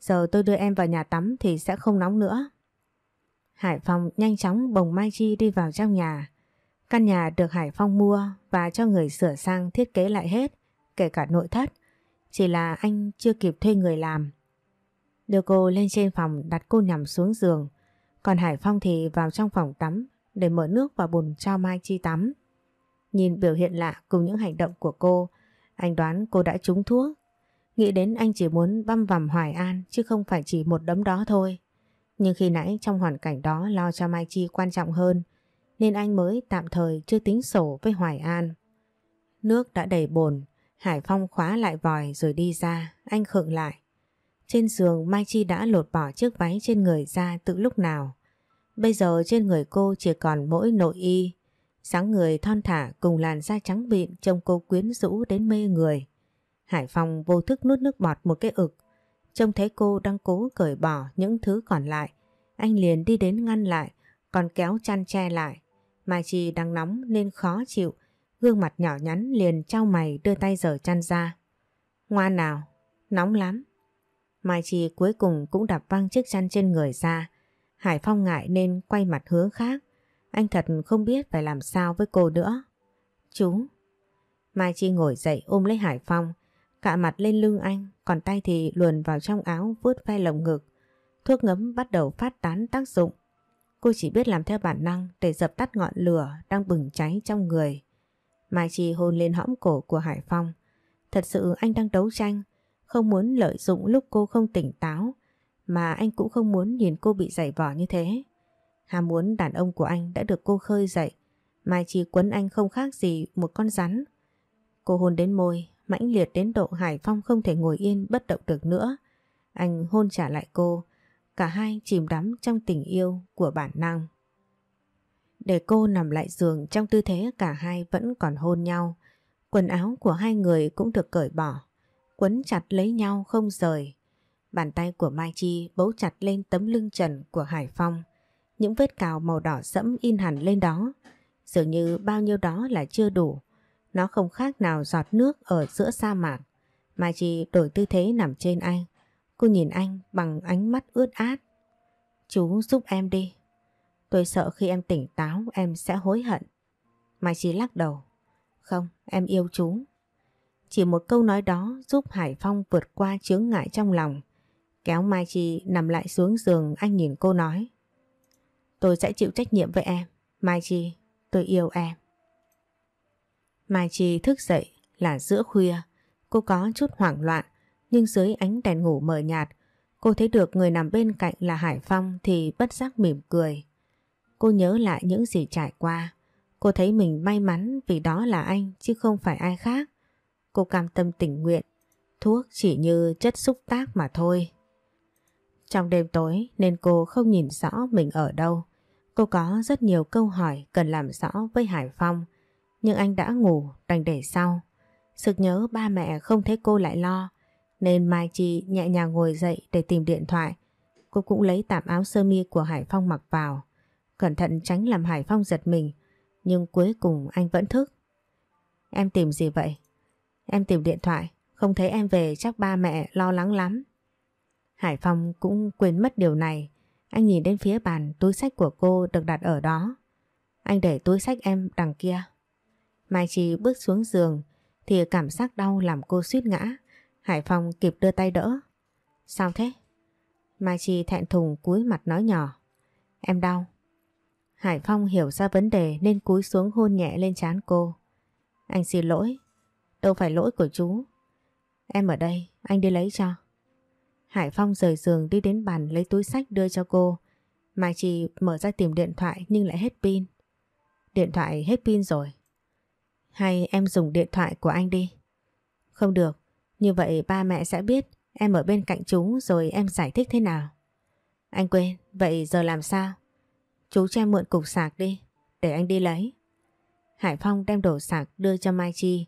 giờ tôi đưa em vào nhà tắm thì sẽ không nóng nữa. Hải Phong nhanh chóng bồng Mai Chi đi vào trong nhà. Căn nhà được Hải Phong mua và cho người sửa sang thiết kế lại hết, kể cả nội thất. Chỉ là anh chưa kịp thuê người làm. Đưa cô lên trên phòng đặt cô nằm xuống giường. Còn Hải Phong thì vào trong phòng tắm để mở nước và bùn cho Mai Chi tắm. Nhìn biểu hiện lạ cùng những hành động của cô, anh đoán cô đã trúng thuốc. Nghĩ đến anh chỉ muốn băm vằm Hoài An chứ không phải chỉ một đấm đó thôi. Nhưng khi nãy trong hoàn cảnh đó lo cho Mai Chi quan trọng hơn nên anh mới tạm thời chưa tính sổ với Hoài An. Nước đã đầy bồn, Hải Phong khóa lại vòi rồi đi ra, anh khựng lại. Trên giường Mai Chi đã lột bỏ chiếc váy trên người ra từ lúc nào. Bây giờ trên người cô chỉ còn mỗi nội y, sáng người thon thả cùng làn da trắng bịn trông cô quyến rũ đến mê người. Hải Phong vô thức nuốt nước bọt một cái ực, trông thấy cô đang cố cởi bỏ những thứ còn lại. Anh liền đi đến ngăn lại, còn kéo chăn che lại. Mai Chi đang nóng nên khó chịu, gương mặt nhỏ nhắn liền trao mày đưa tay dở chăn ra. Ngoan nào, nóng lắm. Mai Chi cuối cùng cũng đạp văng chiếc chăn trên người ra. Hải Phong ngại nên quay mặt hướng khác. Anh thật không biết phải làm sao với cô nữa. Chú. Mai Chi ngồi dậy ôm lấy Hải Phong, cạ mặt lên lưng anh, còn tay thì luồn vào trong áo vuốt ve lồng ngực. Thuốc ngấm bắt đầu phát tán tác dụng. Cô chỉ biết làm theo bản năng để dập tắt ngọn lửa đang bừng cháy trong người. Mai Chi hôn lên hõm cổ của Hải Phong. Thật sự anh đang đấu tranh, không muốn lợi dụng lúc cô không tỉnh táo, mà anh cũng không muốn nhìn cô bị dày vỏ như thế. Ham muốn đàn ông của anh đã được cô khơi dậy, Mai Chi quấn anh không khác gì một con rắn. Cô hôn đến môi, mãnh liệt đến độ Hải Phong không thể ngồi yên bất động được nữa. Anh hôn trả lại cô, cả hai chìm đắm trong tình yêu của bản năng. Để cô nằm lại giường trong tư thế cả hai vẫn còn hôn nhau. Quần áo của hai người cũng được cởi bỏ, quấn chặt lấy nhau không rời. Bàn tay của Mai Chi bấu chặt lên tấm lưng trần của Hải Phong. Những vết cào màu đỏ sẫm in hẳn lên đó. Dường như bao nhiêu đó là chưa đủ. Nó không khác nào giọt nước ở giữa sa mạc. Mai Chi đổi tư thế nằm trên anh. Cô nhìn anh bằng ánh mắt ướt át. Chú giúp em đi. Tôi sợ khi em tỉnh táo em sẽ hối hận. Mai Chi lắc đầu. Không, em yêu chú. Chỉ một câu nói đó giúp Hải Phong vượt qua chướng ngại trong lòng. Kéo Mai Chi nằm lại xuống giường anh nhìn cô nói. Tôi sẽ chịu trách nhiệm với em. Mai Chi, tôi yêu em. Mai Chi thức dậy là giữa khuya. Cô có chút hoảng loạn, nhưng dưới ánh đèn ngủ mờ nhạt, cô thấy được người nằm bên cạnh là Hải Phong thì bất giác mỉm cười. Cô nhớ lại những gì trải qua. Cô thấy mình may mắn vì đó là anh chứ không phải ai khác. Cô cam tâm tình nguyện. Thuốc chỉ như chất xúc tác mà thôi. Trong đêm tối nên cô không nhìn rõ mình ở đâu. Cô có rất nhiều câu hỏi cần làm rõ với Hải Phong. Nhưng anh đã ngủ, đành để sau. Sực nhớ ba mẹ không thấy cô lại lo. Nên Mai Chi nhẹ nhàng ngồi dậy để tìm điện thoại. Cô cũng lấy tạm áo sơ mi của Hải Phong mặc vào. Cẩn thận tránh làm Hải Phong giật mình. Nhưng cuối cùng anh vẫn thức. Em tìm gì vậy? Em tìm điện thoại. Không thấy em về chắc ba mẹ lo lắng lắm. Hải Phong cũng quên mất điều này. Anh nhìn đến phía bàn túi sách của cô được đặt ở đó. Anh để túi sách em đằng kia. Mai Chi bước xuống giường thì cảm giác đau làm cô suýt ngã. Hải Phong kịp đưa tay đỡ. Sao thế? Mai Chi thẹn thùng cúi mặt nói nhỏ. Em đau. Hải Phong hiểu ra vấn đề nên cúi xuống hôn nhẹ lên trán cô. Anh xin lỗi. Đâu phải lỗi của chú. Em ở đây, anh đi lấy cho. Hải Phong rời giường đi đến bàn lấy túi sách đưa cho cô. Mai Chi mở ra tìm điện thoại nhưng lại hết pin. Điện thoại hết pin rồi. Hay em dùng điện thoại của anh đi. Không được, như vậy ba mẹ sẽ biết em ở bên cạnh chú rồi em giải thích thế nào. Anh quên, vậy giờ làm sao? Chú cho em mượn cục sạc đi, để anh đi lấy. Hải Phong đem đổ sạc đưa cho Mai Chi.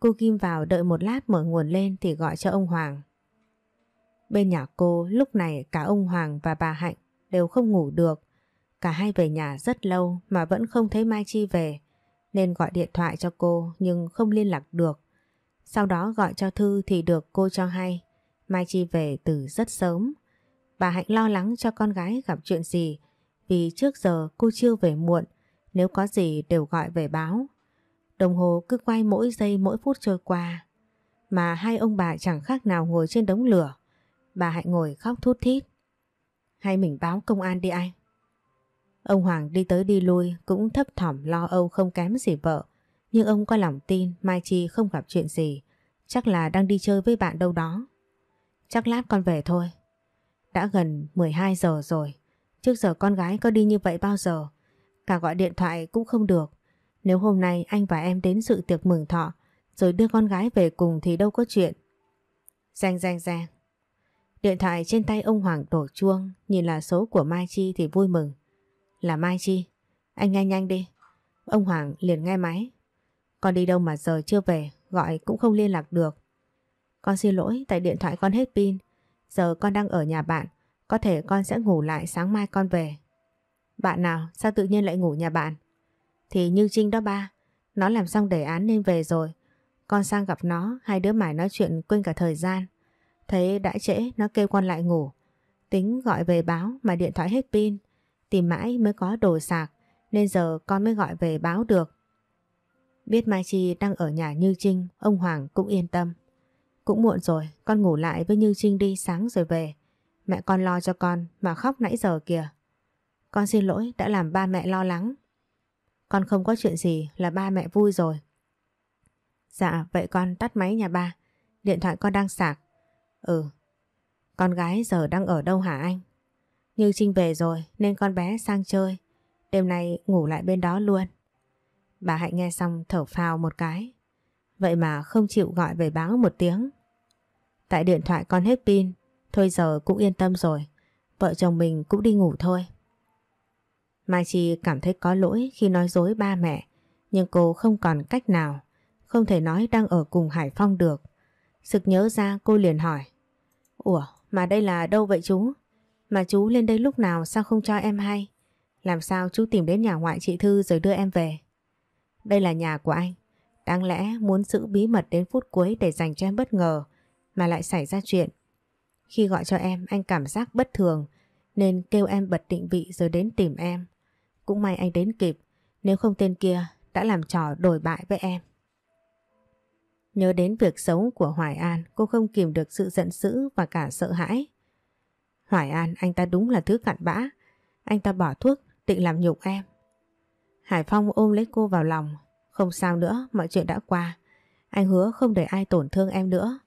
Cô Kim vào đợi một lát mở nguồn lên thì gọi cho ông Hoàng. Bên nhà cô lúc này cả ông Hoàng và bà Hạnh đều không ngủ được. Cả hai về nhà rất lâu mà vẫn không thấy Mai Chi về nên gọi điện thoại cho cô, nhưng không liên lạc được. Sau đó gọi cho Thư thì được cô cho hay Mai Chi về từ rất sớm. Bà Hạnh lo lắng cho con gái gặp chuyện gì, vì trước giờ cô chưa về muộn, nếu có gì đều gọi về báo. Đồng hồ cứ quay mỗi giây mỗi phút trôi qua, mà hai ông bà chẳng khác nào ngồi trên đống lửa. Bà Hạnh ngồi khóc thút thít. Hay mình báo công an đi anh. Ông Hoàng đi tới đi lui cũng thấp thỏm lo âu không kém gì vợ. Nhưng ông có lòng tin Mai Chi không gặp chuyện gì. Chắc là đang đi chơi với bạn đâu đó. Chắc lát con về thôi. Đã gần 12 giờ rồi. Trước giờ con gái có đi như vậy bao giờ. Cả gọi điện thoại cũng không được. Nếu hôm nay anh và em đến sự tiệc mừng thọ rồi đưa con gái về cùng thì đâu có chuyện. Giang giang giang. Điện thoại trên tay ông Hoàng đổ chuông, nhìn là số của Mai Chi thì vui mừng. Là Mai Chi, anh nghe nhanh đi. Ông Hoàng liền nghe máy. Con đi đâu mà giờ chưa về, gọi cũng không liên lạc được. Con xin lỗi tại điện thoại con hết pin. Giờ con đang ở nhà bạn, có thể con sẽ ngủ lại sáng mai con về. Bạn nào, sao tự nhiên lại ngủ nhà bạn? Thì Như Trinh đó ba, nó làm xong đề án nên về rồi. Con sang gặp nó, hai đứa mải nói chuyện quên cả thời gian. Thấy đã trễ nó kêu con lại ngủ. Tính gọi về báo mà điện thoại hết pin. Tìm mãi mới có đồ sạc nên giờ con mới gọi về báo được. Biết Mai Chi đang ở nhà Như Trinh, ông Hoàng cũng yên tâm. Cũng muộn rồi, con ngủ lại với Như Trinh đi sáng rồi về. Mẹ con lo cho con mà khóc nãy giờ kìa. Con xin lỗi đã làm ba mẹ lo lắng. Con không có chuyện gì là ba mẹ vui rồi. Dạ, vậy con tắt máy nhà ba. Điện thoại con đang sạc. Ừ. Con gái giờ đang ở đâu hả anh? Như Trinh về rồi, nên con bé sang chơi. Đêm nay ngủ lại bên đó luôn. Bà Hạnh nghe xong thở phào một cái. Vậy mà không chịu gọi về báo một tiếng. Tại điện thoại con hết pin. Thôi giờ cũng yên tâm rồi. Vợ chồng mình cũng đi ngủ thôi. Mai Chi cảm thấy có lỗi khi nói dối ba mẹ. Nhưng cô không còn cách nào. Không thể nói đang ở cùng Hải Phong được. Sực nhớ ra cô liền hỏi. Ủa, mà đây là đâu vậy chú? Mà chú lên đây lúc nào sao không cho em hay? Làm sao chú tìm đến nhà ngoại chị Thư rồi đưa em về? Đây là nhà của anh. Đáng lẽ muốn giữ bí mật đến phút cuối để dành cho em bất ngờ, mà lại xảy ra chuyện. Khi gọi cho em, anh cảm giác bất thường, nên kêu em bật định vị rồi đến tìm em. Cũng may anh đến kịp, nếu không tên kia đã làm trò đổi bại với em. Nhớ đến việc xấu của Hoài An, cô không kìm được sự giận dữ và cả sợ hãi. Hoài An anh ta đúng là thứ cặn bã. Anh ta bỏ thuốc định làm nhục em. Hải Phong ôm lấy cô vào lòng. Không sao nữa, mọi chuyện đã qua. Anh hứa không để ai tổn thương em nữa.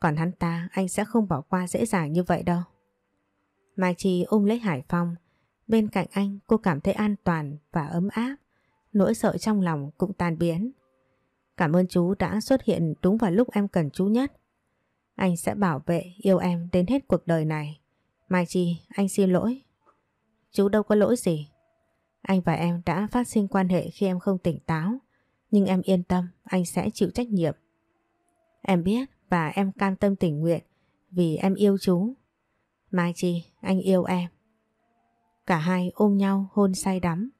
Còn hắn ta anh sẽ không bỏ qua dễ dàng như vậy đâu. Mai Chi ôm lấy Hải Phong. Bên cạnh anh cô cảm thấy an toàn và ấm áp, nỗi sợ trong lòng cũng tan biến. Cảm ơn chú đã xuất hiện đúng vào lúc em cần chú nhất. Anh sẽ bảo vệ yêu em đến hết cuộc đời này. Mai Chi, anh xin lỗi. Chú đâu có lỗi gì. Anh và em đã phát sinh quan hệ khi em không tỉnh táo. Nhưng em yên tâm, anh sẽ chịu trách nhiệm. Em biết và em cam tâm tình nguyện vì em yêu chú. Mai Chi, anh yêu em. Cả hai ôm nhau hôn say đắm.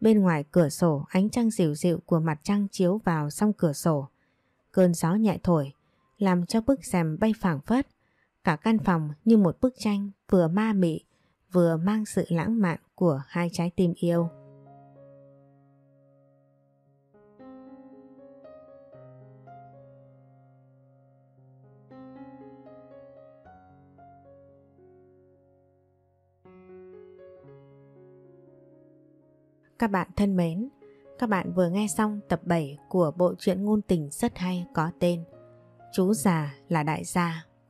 Bên ngoài cửa sổ ánh trăng dịu dịu của mặt trăng chiếu vào song cửa sổ. Cơn gió nhẹ thổi, làm cho bức rèm bay phảng phất. Cả căn phòng như một bức tranh vừa ma mị, vừa mang sự lãng mạn của hai trái tim yêu. Các bạn thân mến, các bạn vừa nghe xong tập 7 của bộ truyện ngôn tình rất hay có tên Chú già là đại gia